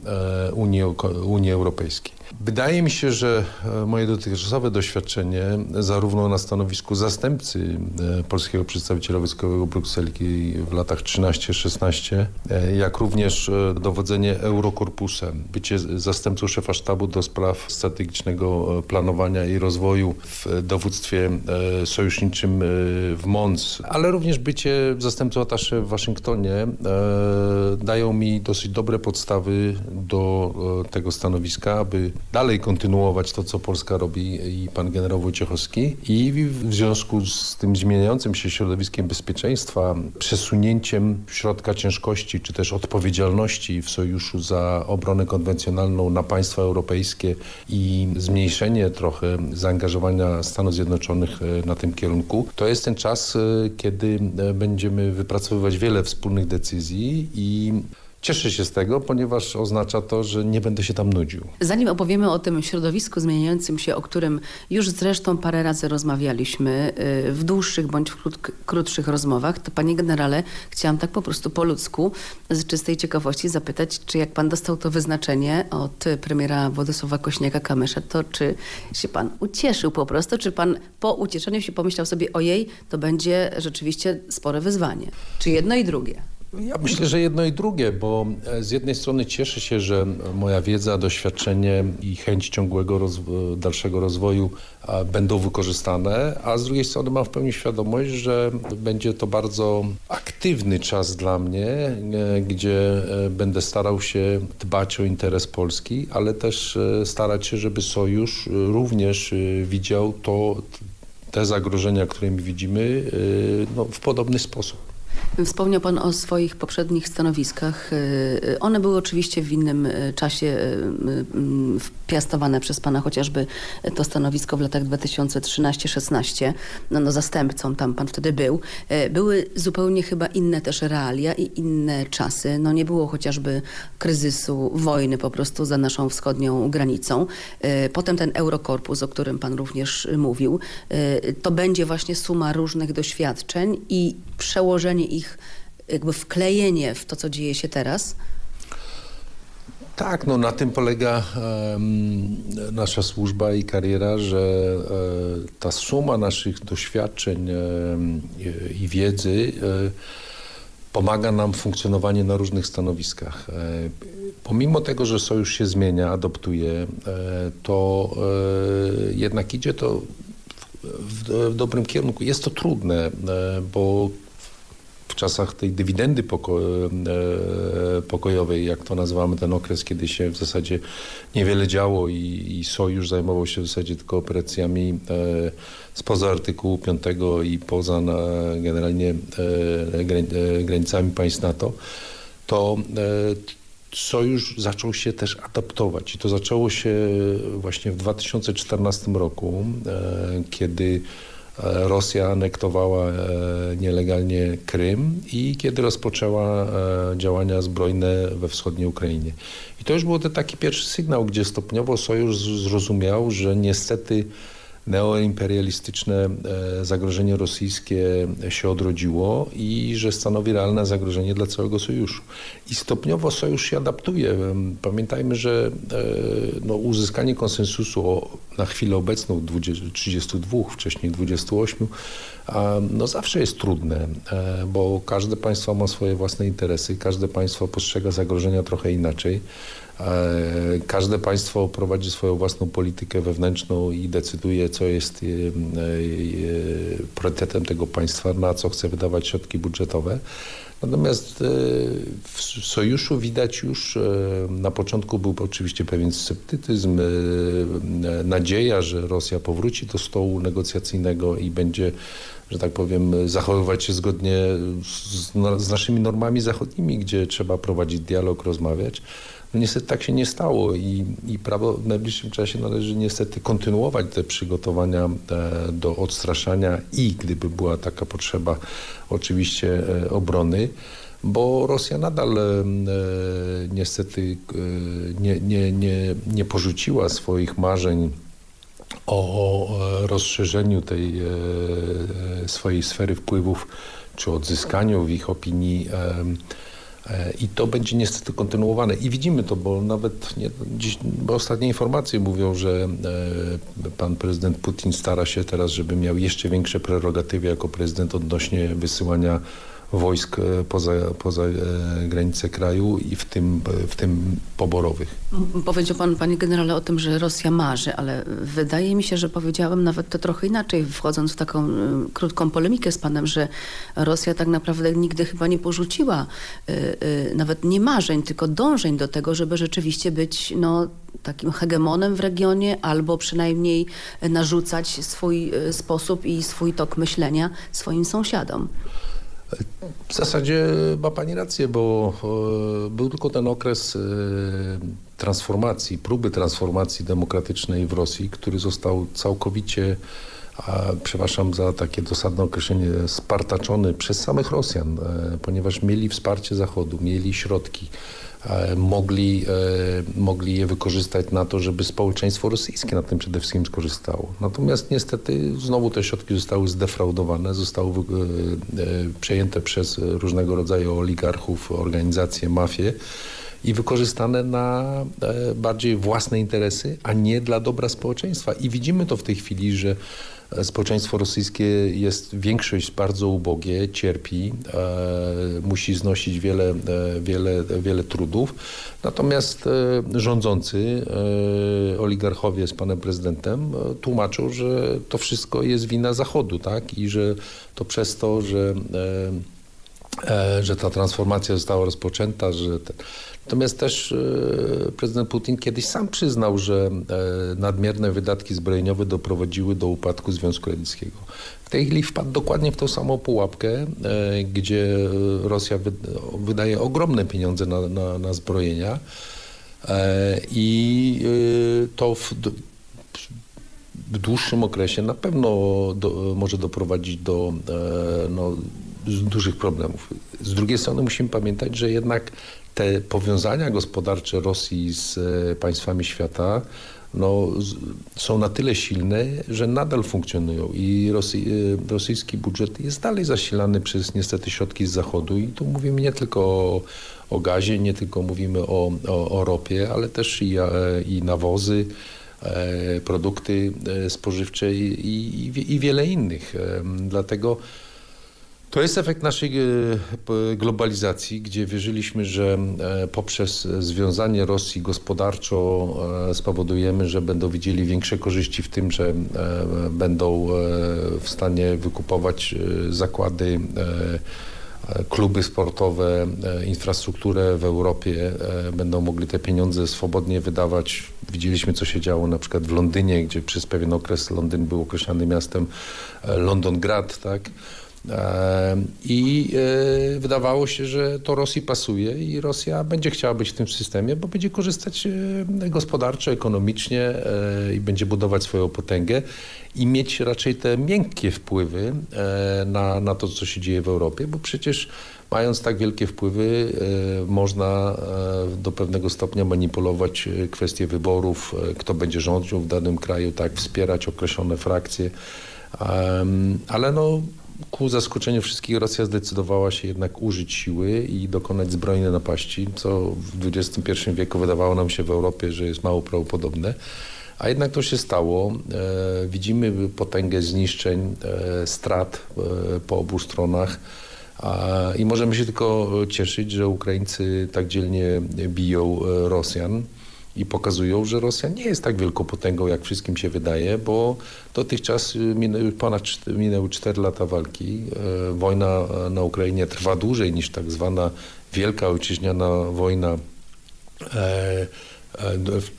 Unii, Unii Europejskiej. Wydaje mi się, że e, moje dotychczasowe doświadczenie zarówno na stanowisku zastępcy e, polskiego przedstawiciela wojskowego Brukseli w latach 13-16, e, jak również e, dowodzenie Eurokorpusem, bycie zastępcą szefa sztabu do spraw strategicznego e, planowania i rozwoju w dowództwie e, sojuszniczym e, w Mons, ale również bycie zastępcą atasze w Waszyngtonie e, dają mi dosyć dobre podstawy do e, tego stanowiska, aby dalej kontynuować to, co Polska robi i pan generał Wojciechowski. I w związku z tym zmieniającym się środowiskiem bezpieczeństwa, przesunięciem środka ciężkości czy też odpowiedzialności w sojuszu za obronę konwencjonalną na państwa europejskie i zmniejszenie trochę zaangażowania Stanów Zjednoczonych e, na tym kierunku, to jest ten czas, e, kiedy e, będziemy wypracowywać wiele wspólnych decyzji i Cieszę się z tego, ponieważ oznacza to, że nie będę się tam nudził. Zanim opowiemy o tym środowisku zmieniającym się, o którym już zresztą parę razy rozmawialiśmy y, w dłuższych bądź w krótszych rozmowach, to panie generale, chciałam tak po prostu po ludzku, z czystej ciekawości zapytać, czy jak pan dostał to wyznaczenie od premiera Władysława Kośniaka-Kamysza, to czy się pan ucieszył po prostu, czy pan po ucieszeniu się pomyślał sobie, ojej, to będzie rzeczywiście spore wyzwanie. Czy jedno i drugie? Ja myślę, że jedno i drugie, bo e, z jednej strony cieszę się, że moja wiedza, doświadczenie i chęć ciągłego rozwo dalszego rozwoju będą wykorzystane, a z drugiej strony mam w pełni świadomość, że będzie to bardzo aktywny czas dla mnie, e, gdzie e, będę starał się dbać o interes Polski, ale też starać się, żeby Sojusz również widział to, te zagrożenia, które my widzimy no, w podobny sposób. Wspomniał Pan o swoich poprzednich stanowiskach. Y, y, one były oczywiście w innym y, czasie piastowane przez Pana, chociażby to stanowisko w latach 2013-16. No, no zastępcą tam Pan wtedy był. Były zupełnie chyba inne też realia i inne czasy. No nie było chociażby kryzysu, wojny po prostu za naszą wschodnią granicą. Potem ten Eurokorpus, o którym Pan również mówił. To będzie właśnie suma różnych doświadczeń i przełożenie ich jakby wklejenie w to, co dzieje się teraz? Tak, no na tym polega um, nasza służba i kariera, że e, ta suma naszych doświadczeń e, i wiedzy e, pomaga nam w funkcjonowaniu na różnych stanowiskach. E, pomimo tego, że sojusz się zmienia, adoptuje, e, to e, jednak idzie to w, w, dobrym kierunku. Jest to trudne, bo w czasach tej dywidendy poko e, pokojowej, jak to nazywamy, ten okres, kiedy się w zasadzie niewiele działo i, i Sojusz zajmował się w zasadzie tylko operacjami e, spoza artykułu 5 i poza na, generalnie e, granicami państw NATO, to Sojusz zaczął się też adaptować. I to zaczęło się właśnie w 2014 roku, kiedy E, Rosja anektowała e, nielegalnie Krym i kiedy rozpoczęła e, działania zbrojne we wschodniej Ukrainie. I to już był taki pierwszy sygnał, gdzie stopniowo Sojusz zrozumiał, że niestety neoimperialistyczne e, zagrożenie rosyjskie się odrodziło i że stanowi realne zagrożenie dla całego sojuszu. I stopniowo sojusz się adaptuje. Pamiętajmy, że e, no, uzyskanie konsensusu na chwilę obecną 20, 32, wcześniej 28, no zawsze jest trudne, e, bo każde państwo ma swoje własne interesy, każde państwo postrzega zagrożenia trochę inaczej. E, każde państwo prowadzi swoją własną politykę wewnętrzną i decyduje, co jest e, priorytetem tego państwa, na co chce wydawać środki budżetowe. Natomiast w sojuszu widać już, na początku był oczywiście pewien sceptycyzm, nadzieja, że Rosja powróci do stołu negocjacyjnego i będzie, że tak powiem, zachowywać się zgodnie z, z naszymi normami zachodnimi, gdzie trzeba prowadzić dialog, rozmawiać. No niestety tak się nie stało i, i prawo w najbliższym czasie należy niestety kontynuować te przygotowania e, do odstraszania i gdyby była taka potrzeba oczywiście e, obrony bo Rosja nadal e, niestety nie, nie, nie, nie porzuciła swoich marzeń o rozszerzeniu tej swojej sfery wpływów czy odzyskaniu w ich opinii E, I to będzie niestety kontynuowane. I widzimy to, bo nawet nie, dziś, bo ostatnie informacje mówią, że e, pan prezydent Putin stara się teraz, żeby miał jeszcze większe prerogatywy jako prezydent odnośnie wysyłania wojsk poza, poza granice kraju i w tym, w tym poborowych. Powiedział pan, panie generale, o tym, że Rosja marzy, ale wydaje mi się, że powiedziałem nawet to trochę inaczej, wchodząc w taką y, krótką polemikę z panem, że Rosja tak naprawdę nigdy chyba nie porzuciła nawet nie marzeń, tylko dążeń do tego, żeby rzeczywiście być no, takim hegemonem w regionie albo przynajmniej narzucać swój sposób i swój tok myślenia swoim sąsiadom. W zasadzie ma pani rację, bo był tylko ten okres transformacji, próby transformacji demokratycznej w Rosji, który został całkowicie przepraszam za takie dosadne określenie, spartaczony przez samych Rosjan, e, ponieważ mieli wsparcie Zachodu, mieli środki, e, mogli, e, mogli je wykorzystać na to, żeby społeczeństwo rosyjskie na tym przede wszystkim skorzystało. Natomiast niestety znowu te środki zostały zdefraudowane, zostały przejęte przez różnego rodzaju oligarchów, organizacje, mafie i wykorzystane na bardziej własne interesy, a nie dla dobra społeczeństwa. I widzimy to w tej chwili, że Społeczeństwo rosyjskie jest większość bardzo ubogie, cierpi, e, musi znosić wiele, e, wiele, wiele trudów. Natomiast e, rządzący, oligarchowie z panem prezydentem tłumaczą, że to wszystko jest wina Zachodu, tak? I że to przez to, że że ta transformacja została rozpoczęta, że ten, Natomiast też e, prezydent Putin kiedyś sam przyznał, że e, nadmierne wydatki zbrojeniowe doprowadziły do upadku Związku Radzieckiego. W tej chwili wpadł dokładnie w tą samą pułapkę, e, gdzie Rosja wydaje ogromne pieniądze na, na, na zbrojenia i to w, w dłuższym okresie na pewno do, może doprowadzić do no, dużych problemów. Z drugiej strony musimy pamiętać, że jednak te powiązania gospodarcze Rosji z e, państwami świata no, są na tyle silne, że nadal funkcjonują i Rosy, e, rosyjski budżet jest dalej zasilany przez niestety środki z zachodu i tu mówimy nie tylko o, o gazie, nie tylko mówimy o, o, o ropie, ale też i, e, i nawozy, produkty spożywcze i, i, i wiele innych. Dlatego to jest efekt naszej e, globalizacji, gdzie wierzyliśmy, że e, poprzez związanie Rosji gospodarczo e, spowodujemy, że będą widzieli większe korzyści w tym, że będą w stanie wykupować zakłady, kluby sportowe, infrastrukturę w Europie, będą mogli te pieniądze swobodnie wydawać. Widzieliśmy, co się działo na przykład w Londynie, gdzie przez pewien okres Londyn był określany miastem Londongrad, tak? I e, wydawało się, że to Rosji pasuje i Rosja będzie chciała być w tym systemie, bo będzie korzystać e, gospodarczo, ekonomicznie e, i będzie budować swoją potęgę i mieć raczej te miękkie wpływy na, na to, co się dzieje w Europie, bo przecież mając tak wielkie wpływy można do pewnego stopnia manipulować kwestie wyborów, kto będzie rządził w danym kraju, tak, wspierać określone frakcje. Ale no, ku zaskoczeniu wszystkich Rosja zdecydowała się jednak użyć siły i dokonać zbrojnej napaści, co w XXI wieku wydawało nam się w Europie, że jest mało prawdopodobne. A jednak to się stało. E, widzimy potęgę zniszczeń, e, strat e, po obu stronach. I możemy się tylko cieszyć, że Ukraińcy tak dzielnie biją Rosjan i pokazują, że Rosja nie jest tak wielką potęgą, jak wszystkim się wydaje, bo dotychczas y, minęły ponad minęły 4 lata walki. E, wojna e, na Ukrainie trwa dłużej niż tak zwana Wielka Ojczyźniana Wojna e,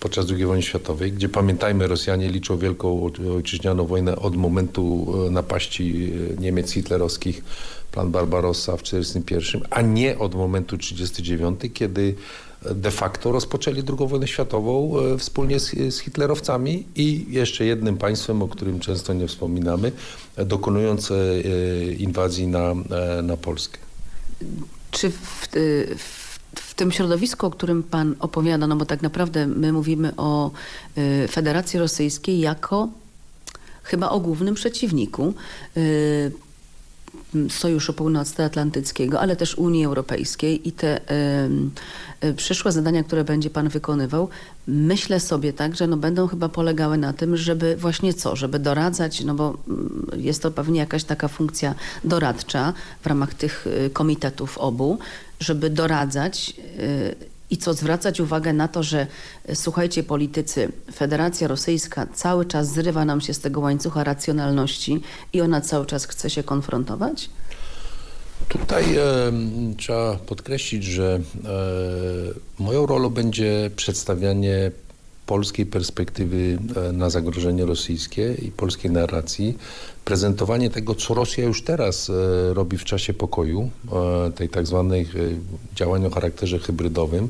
podczas II wojny światowej, gdzie pamiętajmy Rosjanie liczą Wielką Ojczyźnianą Wojnę od momentu napaści Niemiec hitlerowskich, plan Barbarossa w 1941, a nie od momentu 1939, kiedy de facto rozpoczęli II wojnę światową e, wspólnie z, z, hitlerowcami i jeszcze jednym państwem, o którym często nie wspominamy, dokonując e, inwazji na, e, na Polskę. Czy w, w, w, tym środowisku, o którym pan opowiada, no bo tak naprawdę my mówimy o Sojuszu Północnoatlantyckiego, ale też Unii Europejskiej i te y, przyszłe zadania, które będzie pan wykonywał, myślę sobie tak, że no będą chyba polegały na tym, żeby właśnie co, żeby doradzać, no bo mm, jest to pewnie jakaś taka funkcja doradcza w ramach tych y, komitetów obu, żeby doradzać y, i co zwracać uwagę na to, że słuchajcie politycy, Federacja Rosyjska cały czas zrywa nam się z tego łańcucha racjonalności i ona cały czas chce się konfrontować? Tutaj e, trzeba podkreślić, że e, moją rolą będzie przedstawianie polskiej perspektywy e, na zagrożenie rosyjskie i polskiej narracji, prezentowanie tego, co Rosja już teraz e, robi w czasie pokoju, e, tej tak zwanej działań o charakterze hybrydowym,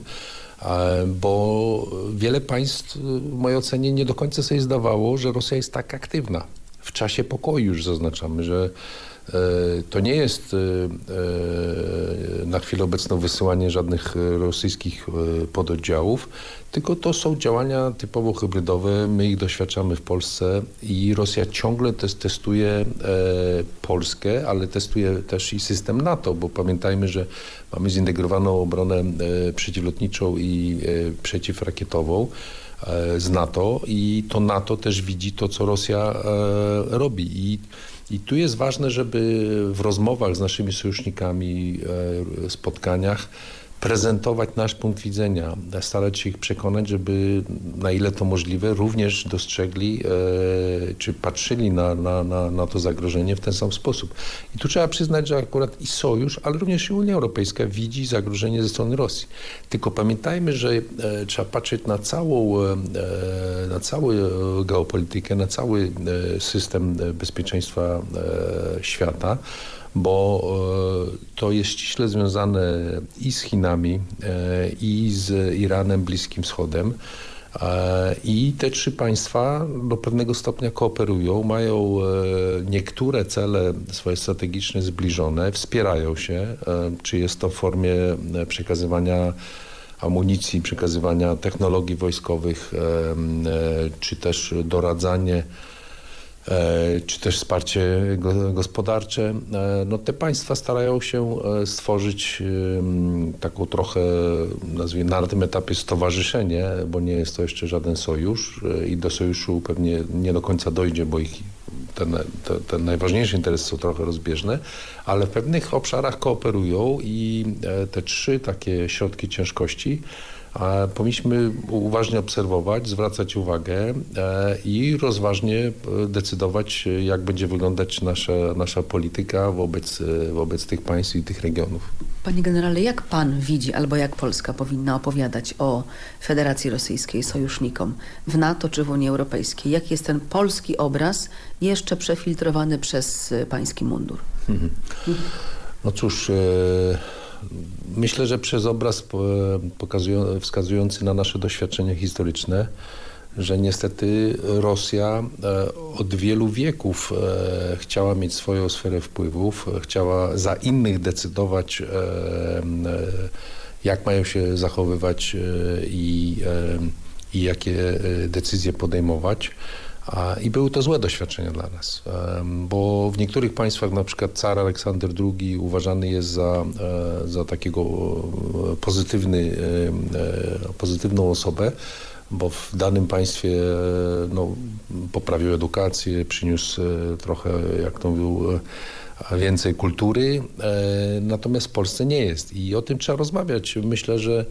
bo wiele państw w mojej ocenie nie do końca sobie zdawało, że Rosja jest tak aktywna. W czasie pokoju już zaznaczamy, że to nie jest e, e, na chwilę obecną wysyłanie żadnych rosyjskich pododdziałów, tylko to są działania typowo hybrydowe. My ich doświadczamy w Polsce i Rosja ciągle testuje Polskę, ale testuje też i system NATO, bo pamiętajmy, że mamy zintegrowaną obronę przeciwlotniczą i przeciwrakietową z NATO i to NATO też widzi to, co Rosja robi. I i tu jest ważne, żeby w rozmowach z naszymi sojusznikami, e, spotkaniach prezentować nasz punkt widzenia, starać się ich przekonać, żeby na ile to możliwe również dostrzegli e, czy patrzyli na, na, na, na, to zagrożenie w ten sam sposób. I tu trzeba przyznać, że akurat i Sojusz, ale również i Unia Europejska widzi zagrożenie ze strony Rosji. Tylko pamiętajmy, że e, trzeba patrzeć na całą, e, na całą geopolitykę, na cały system bezpieczeństwa świata, bo e, to jest ściśle związane i z Chinami, e, i z Iranem, Bliskim Wschodem. E, I te trzy państwa do pewnego stopnia kooperują, mają niektóre cele swoje strategiczne zbliżone, wspierają się, czy jest to w formie przekazywania amunicji, przekazywania technologii wojskowych, czy też doradzanie czy też wsparcie gospodarcze, e, no te państwa starają się e, stworzyć taką trochę, nazwijmy na tym etapie stowarzyszenie, bo nie jest to jeszcze żaden sojusz i do sojuszu pewnie nie do końca dojdzie, bo ich ten, ten, ten są trochę rozbieżne, ale w pewnych obszarach kooperują i te trzy takie środki ciężkości powinniśmy uważnie obserwować, zwracać uwagę e, i rozważnie e, decydować, jak będzie wyglądać nasza, nasza polityka wobec, e, wobec tych państw i tych regionów. Panie generale, jak pan widzi, albo jak Polska powinna opowiadać o Federacji Rosyjskiej sojusznikom w NATO czy w Unii Europejskiej? Jaki jest ten polski obraz jeszcze przefiltrowany przez pański mundur? No cóż... Myślę, że przez obraz wskazujący na nasze doświadczenia historyczne, że niestety Rosja e, od wielu wieków e, chciała mieć swoją sferę wpływów, chciała za innych decydować, e, jak mają się zachowywać i, i jakie decyzje podejmować. I były to złe doświadczenia dla nas, bo w niektórych państwach, na przykład car Aleksander II uważany jest za, e, za takiego e, pozytywny, e, pozytywną osobę, bo w danym państwie no, poprawił edukację, przyniósł trochę, jak to mówił, więcej kultury, natomiast w Polsce nie jest i o tym trzeba rozmawiać. Myślę, że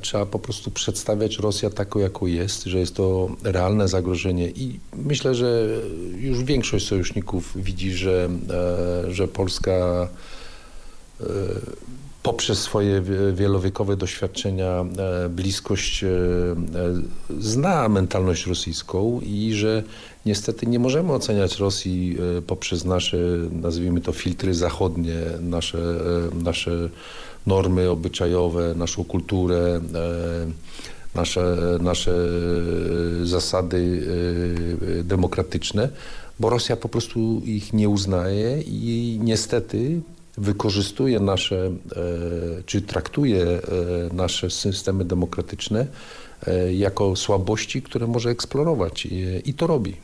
Trzeba po prostu przedstawiać Rosję taką, jaką jest, że jest to realne zagrożenie i myślę, że już większość sojuszników widzi, że, e, że Polska e, poprzez swoje wielowiekowe doświadczenia, e, bliskość zna mentalność rosyjską i że niestety nie możemy oceniać Rosji poprzez nasze, nazwijmy to filtry zachodnie, nasze, nasze normy obyczajowe, naszą kulturę, e, nasze, nasze zasady e, demokratyczne, bo Rosja po prostu ich nie uznaje i niestety wykorzystuje nasze, e, czy traktuje nasze systemy demokratyczne jako słabości, które może eksplorować i to robi.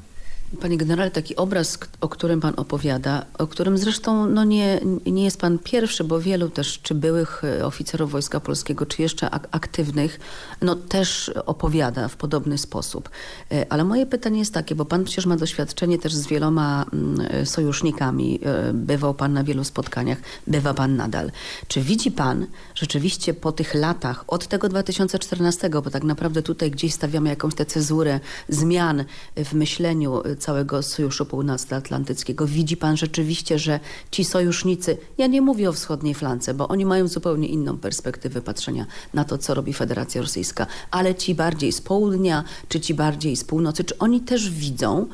Panie generale, taki obraz, o którym pan opowiada, o którym zresztą no nie, nie jest pan pierwszy, bo wielu też, czy byłych e, oficerów Wojska Polskiego, czy jeszcze ak aktywnych, no też opowiada w podobny sposób. E, ale moje pytanie jest takie, bo pan przecież ma doświadczenie też z wieloma mm, e, sojusznikami, bywał pan na wielu spotkaniach, bywa pan nadal. Czy widzi pan rzeczywiście po tych latach, od tego 2014, bo tak naprawdę tutaj gdzieś stawiamy jakąś tę cezurę zmian w myśleniu całego Sojuszu Północnoatlantyckiego. Widzi pan rzeczywiście, że ci sojusznicy, ja nie mówię o wschodniej flance, bo oni mają zupełnie inną perspektywę patrzenia na to, co robi Federacja Rosyjska, ale ci bardziej z południa, czy ci bardziej z północy, czy oni też widzą,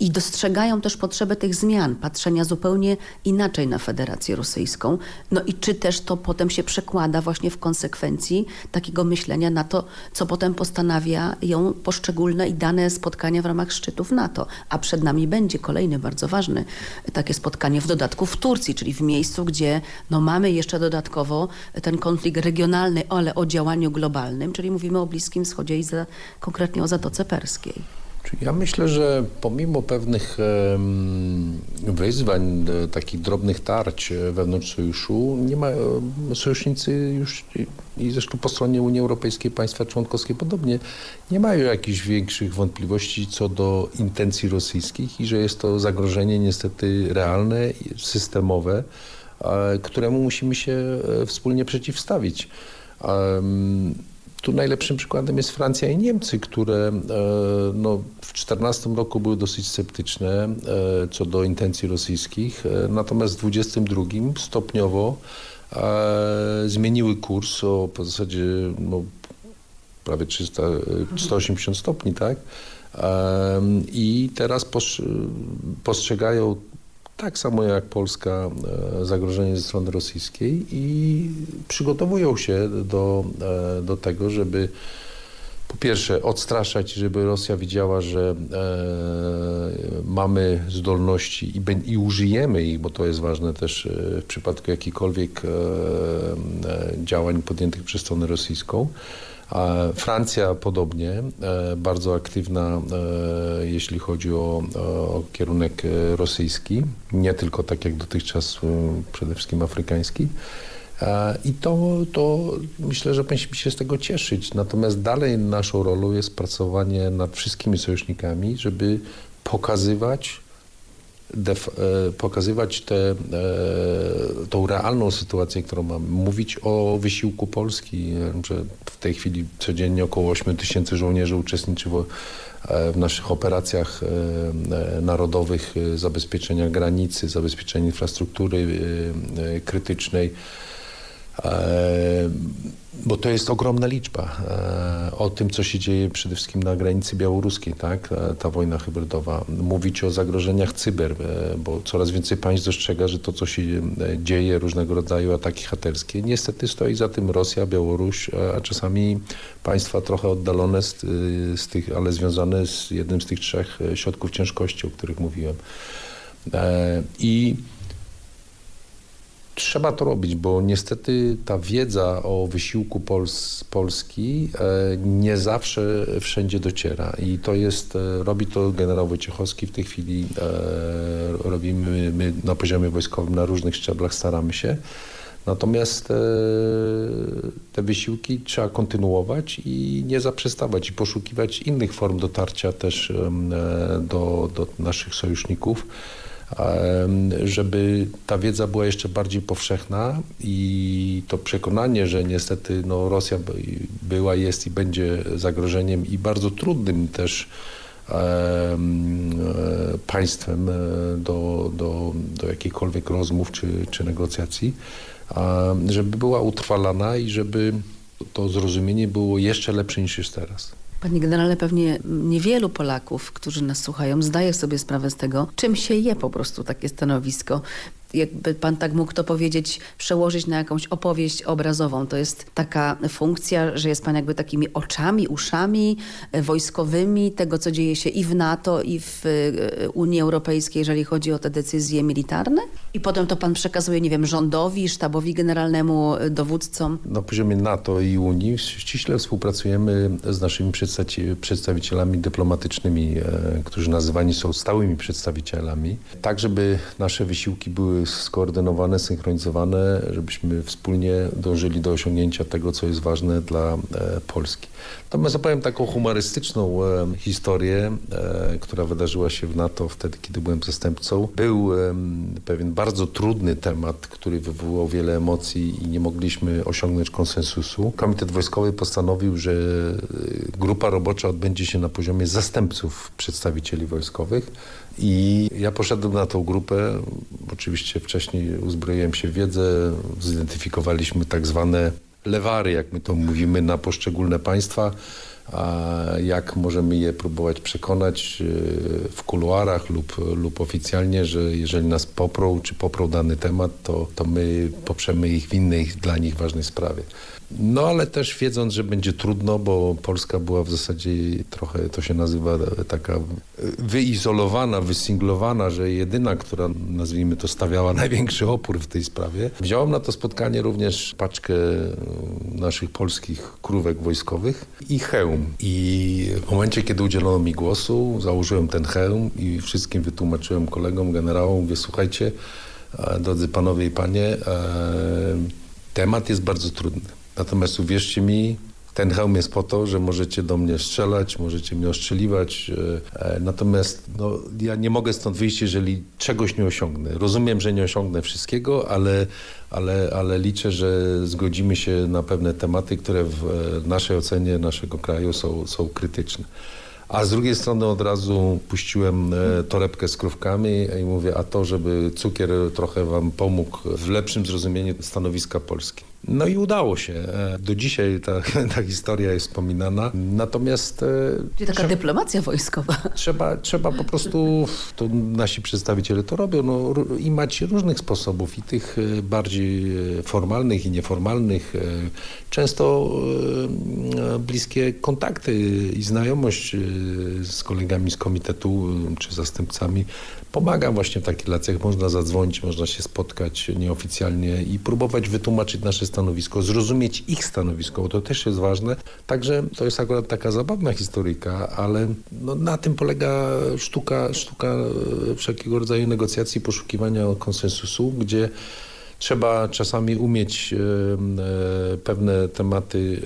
i dostrzegają też potrzebę tych zmian, patrzenia zupełnie inaczej na Federację Rosyjską. No i czy też to potem się przekłada właśnie w konsekwencji takiego myślenia na to, co potem postanawiają poszczególne i dane spotkania w ramach szczytów NATO. A przed nami będzie kolejne bardzo ważne takie spotkanie w dodatku w Turcji, czyli w miejscu, gdzie no mamy jeszcze dodatkowo ten konflikt regionalny, ale o działaniu globalnym, czyli mówimy o Bliskim Wschodzie i za, konkretnie o Zatoce Perskiej. Ja myślę, że pomimo pewnych wyzwań, e, takich drobnych tarć e, wewnątrz sojuszu, nie ma, e, sojusznicy już i zresztą po stronie Unii Europejskiej państwa członkowskie podobnie nie mają jakichś większych wątpliwości co do intencji rosyjskich i że jest to zagrożenie niestety realne, systemowe, któremu musimy się wspólnie przeciwstawić. Tu najlepszym przykładem jest Francja i Niemcy, które e, no, w 2014 roku były dosyć sceptyczne e, co do intencji rosyjskich, e, natomiast w 2022 stopniowo zmieniły kurs o w zasadzie no, prawie 300, 180 stopni, tak? I teraz postrzegają tak samo jak Polska e, zagrożenie ze strony rosyjskiej i przygotowują się do, e, do tego, żeby po pierwsze odstraszać, żeby Rosja widziała, że e, mamy zdolności i, i, użyjemy ich, bo to jest ważne też w przypadku jakichkolwiek działań podjętych przez stronę rosyjską. Francja podobnie, e, bardzo aktywna, e, jeśli chodzi o, o, kierunek e, rosyjski, nie tylko tak jak dotychczas, przede wszystkim afrykański. I to, to myślę, że powinniśmy się z tego cieszyć. Natomiast dalej naszą rolą jest pracowanie nad wszystkimi sojusznikami, żeby pokazywać E, pokazywać tę tą realną sytuację, którą mamy. Mówić o wysiłku Polski, że w tej chwili codziennie około 8 tysięcy żołnierzy uczestniczy w, e, w naszych operacjach e, narodowych, zabezpieczenia granicy, zabezpieczenia infrastruktury krytycznej bo to jest ogromna liczba. E, o tym, co się dzieje przede wszystkim na granicy białoruskiej, tak? E, ta wojna hybrydowa. Mówić o zagrożeniach cyber, e, bo coraz więcej państw dostrzega, że to, co się dzieje, różnego rodzaju ataki haterskie, niestety stoi za tym Rosja, Białoruś, a czasami państwa trochę oddalone z, z tych, ale związane z jednym z tych trzech środków ciężkości, o których mówiłem. I Trzeba to robić, bo niestety ta wiedza o wysiłku Pols Polski e, nie zawsze wszędzie dociera. I to jest, e, robi to generał Wojciechowski. W tej chwili, e, robimy my na poziomie wojskowym na różnych szczeblach, staramy się. Natomiast te wysiłki trzeba kontynuować i nie zaprzestawać i poszukiwać innych form dotarcia też do, do naszych sojuszników żeby ta wiedza była jeszcze bardziej powszechna i to przekonanie, że niestety no, Rosja była, jest i będzie zagrożeniem i bardzo trudnym też e, państwem e, do, do, do jakichkolwiek rozmów czy, czy negocjacji, żeby była utrwalana i żeby to zrozumienie było jeszcze lepsze niż jest teraz. Panie generale, pewnie niewielu Polaków, którzy nas słuchają, zdaje sobie sprawę z tego, czym się je po prostu takie stanowisko. Jakby pan tak mógł to powiedzieć, przełożyć na jakąś opowieść obrazową. To jest taka funkcja, że jest pan jakby takimi oczami, uszami e, wojskowymi tego, co dzieje się i w NATO, i w e, Unii Europejskiej, jeżeli chodzi o te decyzje militarne. I potem to pan przekazuje, nie wiem, rządowi, sztabowi generalnemu, e, dowódcom. Na poziomie NATO i Unii ściśle współpracujemy z naszymi przedstawicielami dyplomatycznymi, którzy nazywani są stałymi przedstawicielami, tak żeby nasze wysiłki były skoordynowane, synchronizowane, żebyśmy wspólnie dążyli do osiągnięcia tego, co jest ważne dla e, Polski. Natomiast opowiem taką humorystyczną e, historię, e, która wydarzyła się w NATO wtedy, kiedy byłem zastępcą. Był pewien bardzo trudny temat, który wywołał wiele emocji i nie mogliśmy osiągnąć konsensusu. Komitet Wojskowy postanowił, że grupa robocza odbędzie się na poziomie zastępców przedstawicieli wojskowych. I ja poszedłem na tą grupę. Oczywiście wcześniej uzbroiłem się w wiedzę, zidentyfikowaliśmy tak zwane lewary, jak my to mówimy, na poszczególne państwa. A jak możemy je próbować przekonać e, w kuluarach lub, lub oficjalnie, że jeżeli nas poprą, czy poprą dany temat, to, to my poprzemy ich w innej dla nich ważnej sprawie. No ale też wiedząc, że będzie trudno, bo Polska była w zasadzie trochę, to się nazywa taka wyizolowana, wysinglowana, że jedyna, która nazwijmy to stawiała największy opór w tej sprawie. Wziąłem na to spotkanie również paczkę naszych polskich krówek wojskowych i hełm. I w momencie, kiedy udzielono mi głosu, założyłem ten hełm i wszystkim wytłumaczyłem kolegom, generałom, mówię, słuchajcie, drodzy panowie i panie, e, temat jest bardzo trudny. Natomiast uwierzcie mi, ten hełm jest po to, że możecie do mnie strzelać, możecie mnie ostrzeliwać. E, e, natomiast no, ja nie mogę stąd wyjść, jeżeli czegoś nie osiągnę. Rozumiem, że nie osiągnę wszystkiego, ale, ale, ale liczę, że zgodzimy się na pewne tematy, które w e, naszej ocenie naszego kraju są, są krytyczne. A z drugiej strony od razu puściłem torebkę z krówkami i mówię, a to, żeby cukier trochę wam pomógł w lepszym zrozumieniu stanowiska Polski. No i udało się. E, do dzisiaj ta, ta historia jest wspominana. Natomiast... E, Czyli taka trzeba, dyplomacja wojskowa. Trzeba, trzeba po prostu, to nasi przedstawiciele to robią, no, i macie różnych sposobów, i tych e, bardziej formalnych i nieformalnych. Często bliskie kontakty i znajomość z kolegami z komitetu czy zastępcami pomaga właśnie w takich relacjach. Można zadzwonić, można się spotkać nieoficjalnie i próbować wytłumaczyć nasze stanowisko, zrozumieć ich stanowisko, bo to też jest ważne. Także to jest akurat taka zabawna historyjka, ale no, na tym polega sztuka, sztuka e, wszelkiego rodzaju negocjacji, poszukiwania konsensusu, gdzie Trzeba czasami umieć e, e, pewne tematy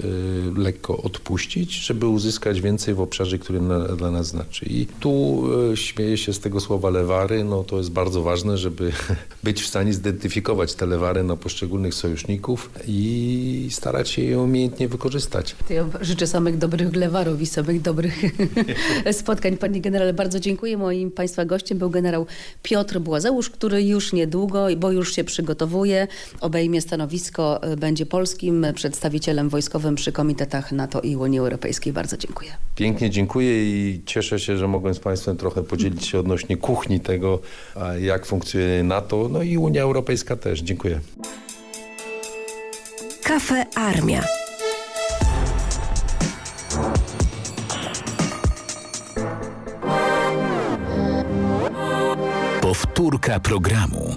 e, lekko odpuścić, żeby uzyskać więcej w obszarze, który na, dla nas znaczy. I tu śmieję się z tego słowa lewary, no to jest bardzo ważne, żeby być w stanie zidentyfikować te lewary na poszczególnych sojuszników i starać się je umiejętnie wykorzystać. Ja życzę samych dobrych lewarów i samych dobrych spotkań. Panie generale, bardzo dziękuję. Moim Państwa gościem był generał Piotr Błazeusz, który już niedługo, bo już się przygotowuje obejmie stanowisko, e, będzie polskim przedstawicielem wojskowym przy komitetach NATO i Unii Europejskiej. Bardzo dziękuję. Pięknie dziękuję i cieszę się, że mogłem z Państwem trochę podzielić się odnośnie kuchni tego, jak funkcjonuje NATO, no i Unia Europejska też. Dziękuję. Kafe Armia. Powtórka programu.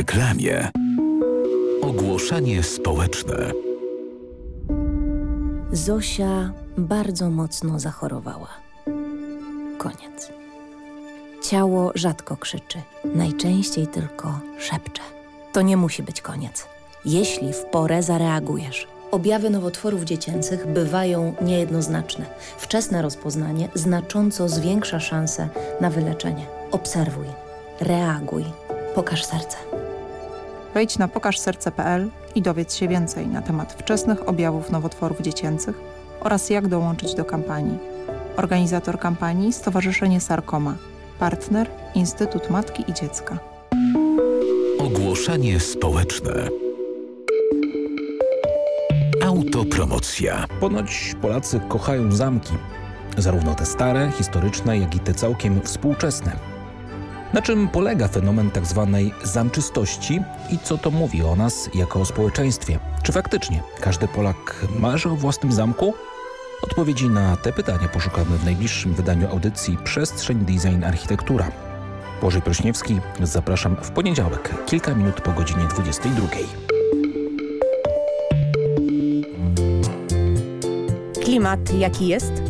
reklamie. Ogłoszenie społeczne. Zosia bardzo mocno zachorowała. Koniec. Ciało rzadko krzyczy, najczęściej tylko szepcze. To nie musi być koniec, jeśli w porę zareagujesz. Objawy nowotworów dziecięcych bywają niejednoznaczne. Wczesne rozpoznanie znacząco zwiększa szanse na wyleczenie. Obserwuj, reaguj, pokaż serce. Wejdź na pokażserce.pl i dowiedz się więcej na temat wczesnych objawów nowotworów dziecięcych oraz jak dołączyć do kampanii. Organizator kampanii Stowarzyszenie Sarkoma. Partner Instytut Matki i Dziecka. Ogłoszenie społeczne. Autopromocja. Ponoć Polacy kochają zamki. Zarówno te stare, historyczne, jak i te całkiem współczesne. Na czym polega fenomen tzw. Tak zamczystości i co to mówi o nas jako o społeczeństwie? Czy faktycznie każdy Polak marzy o własnym zamku? Odpowiedzi na te pytania poszukamy w najbliższym wydaniu audycji Przestrzeń Design Architektura. Błażej Prośniewski, zapraszam w poniedziałek, kilka minut po godzinie 22. Klimat jaki jest,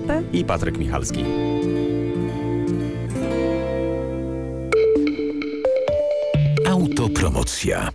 I Patryk Michalski. Autopromocja.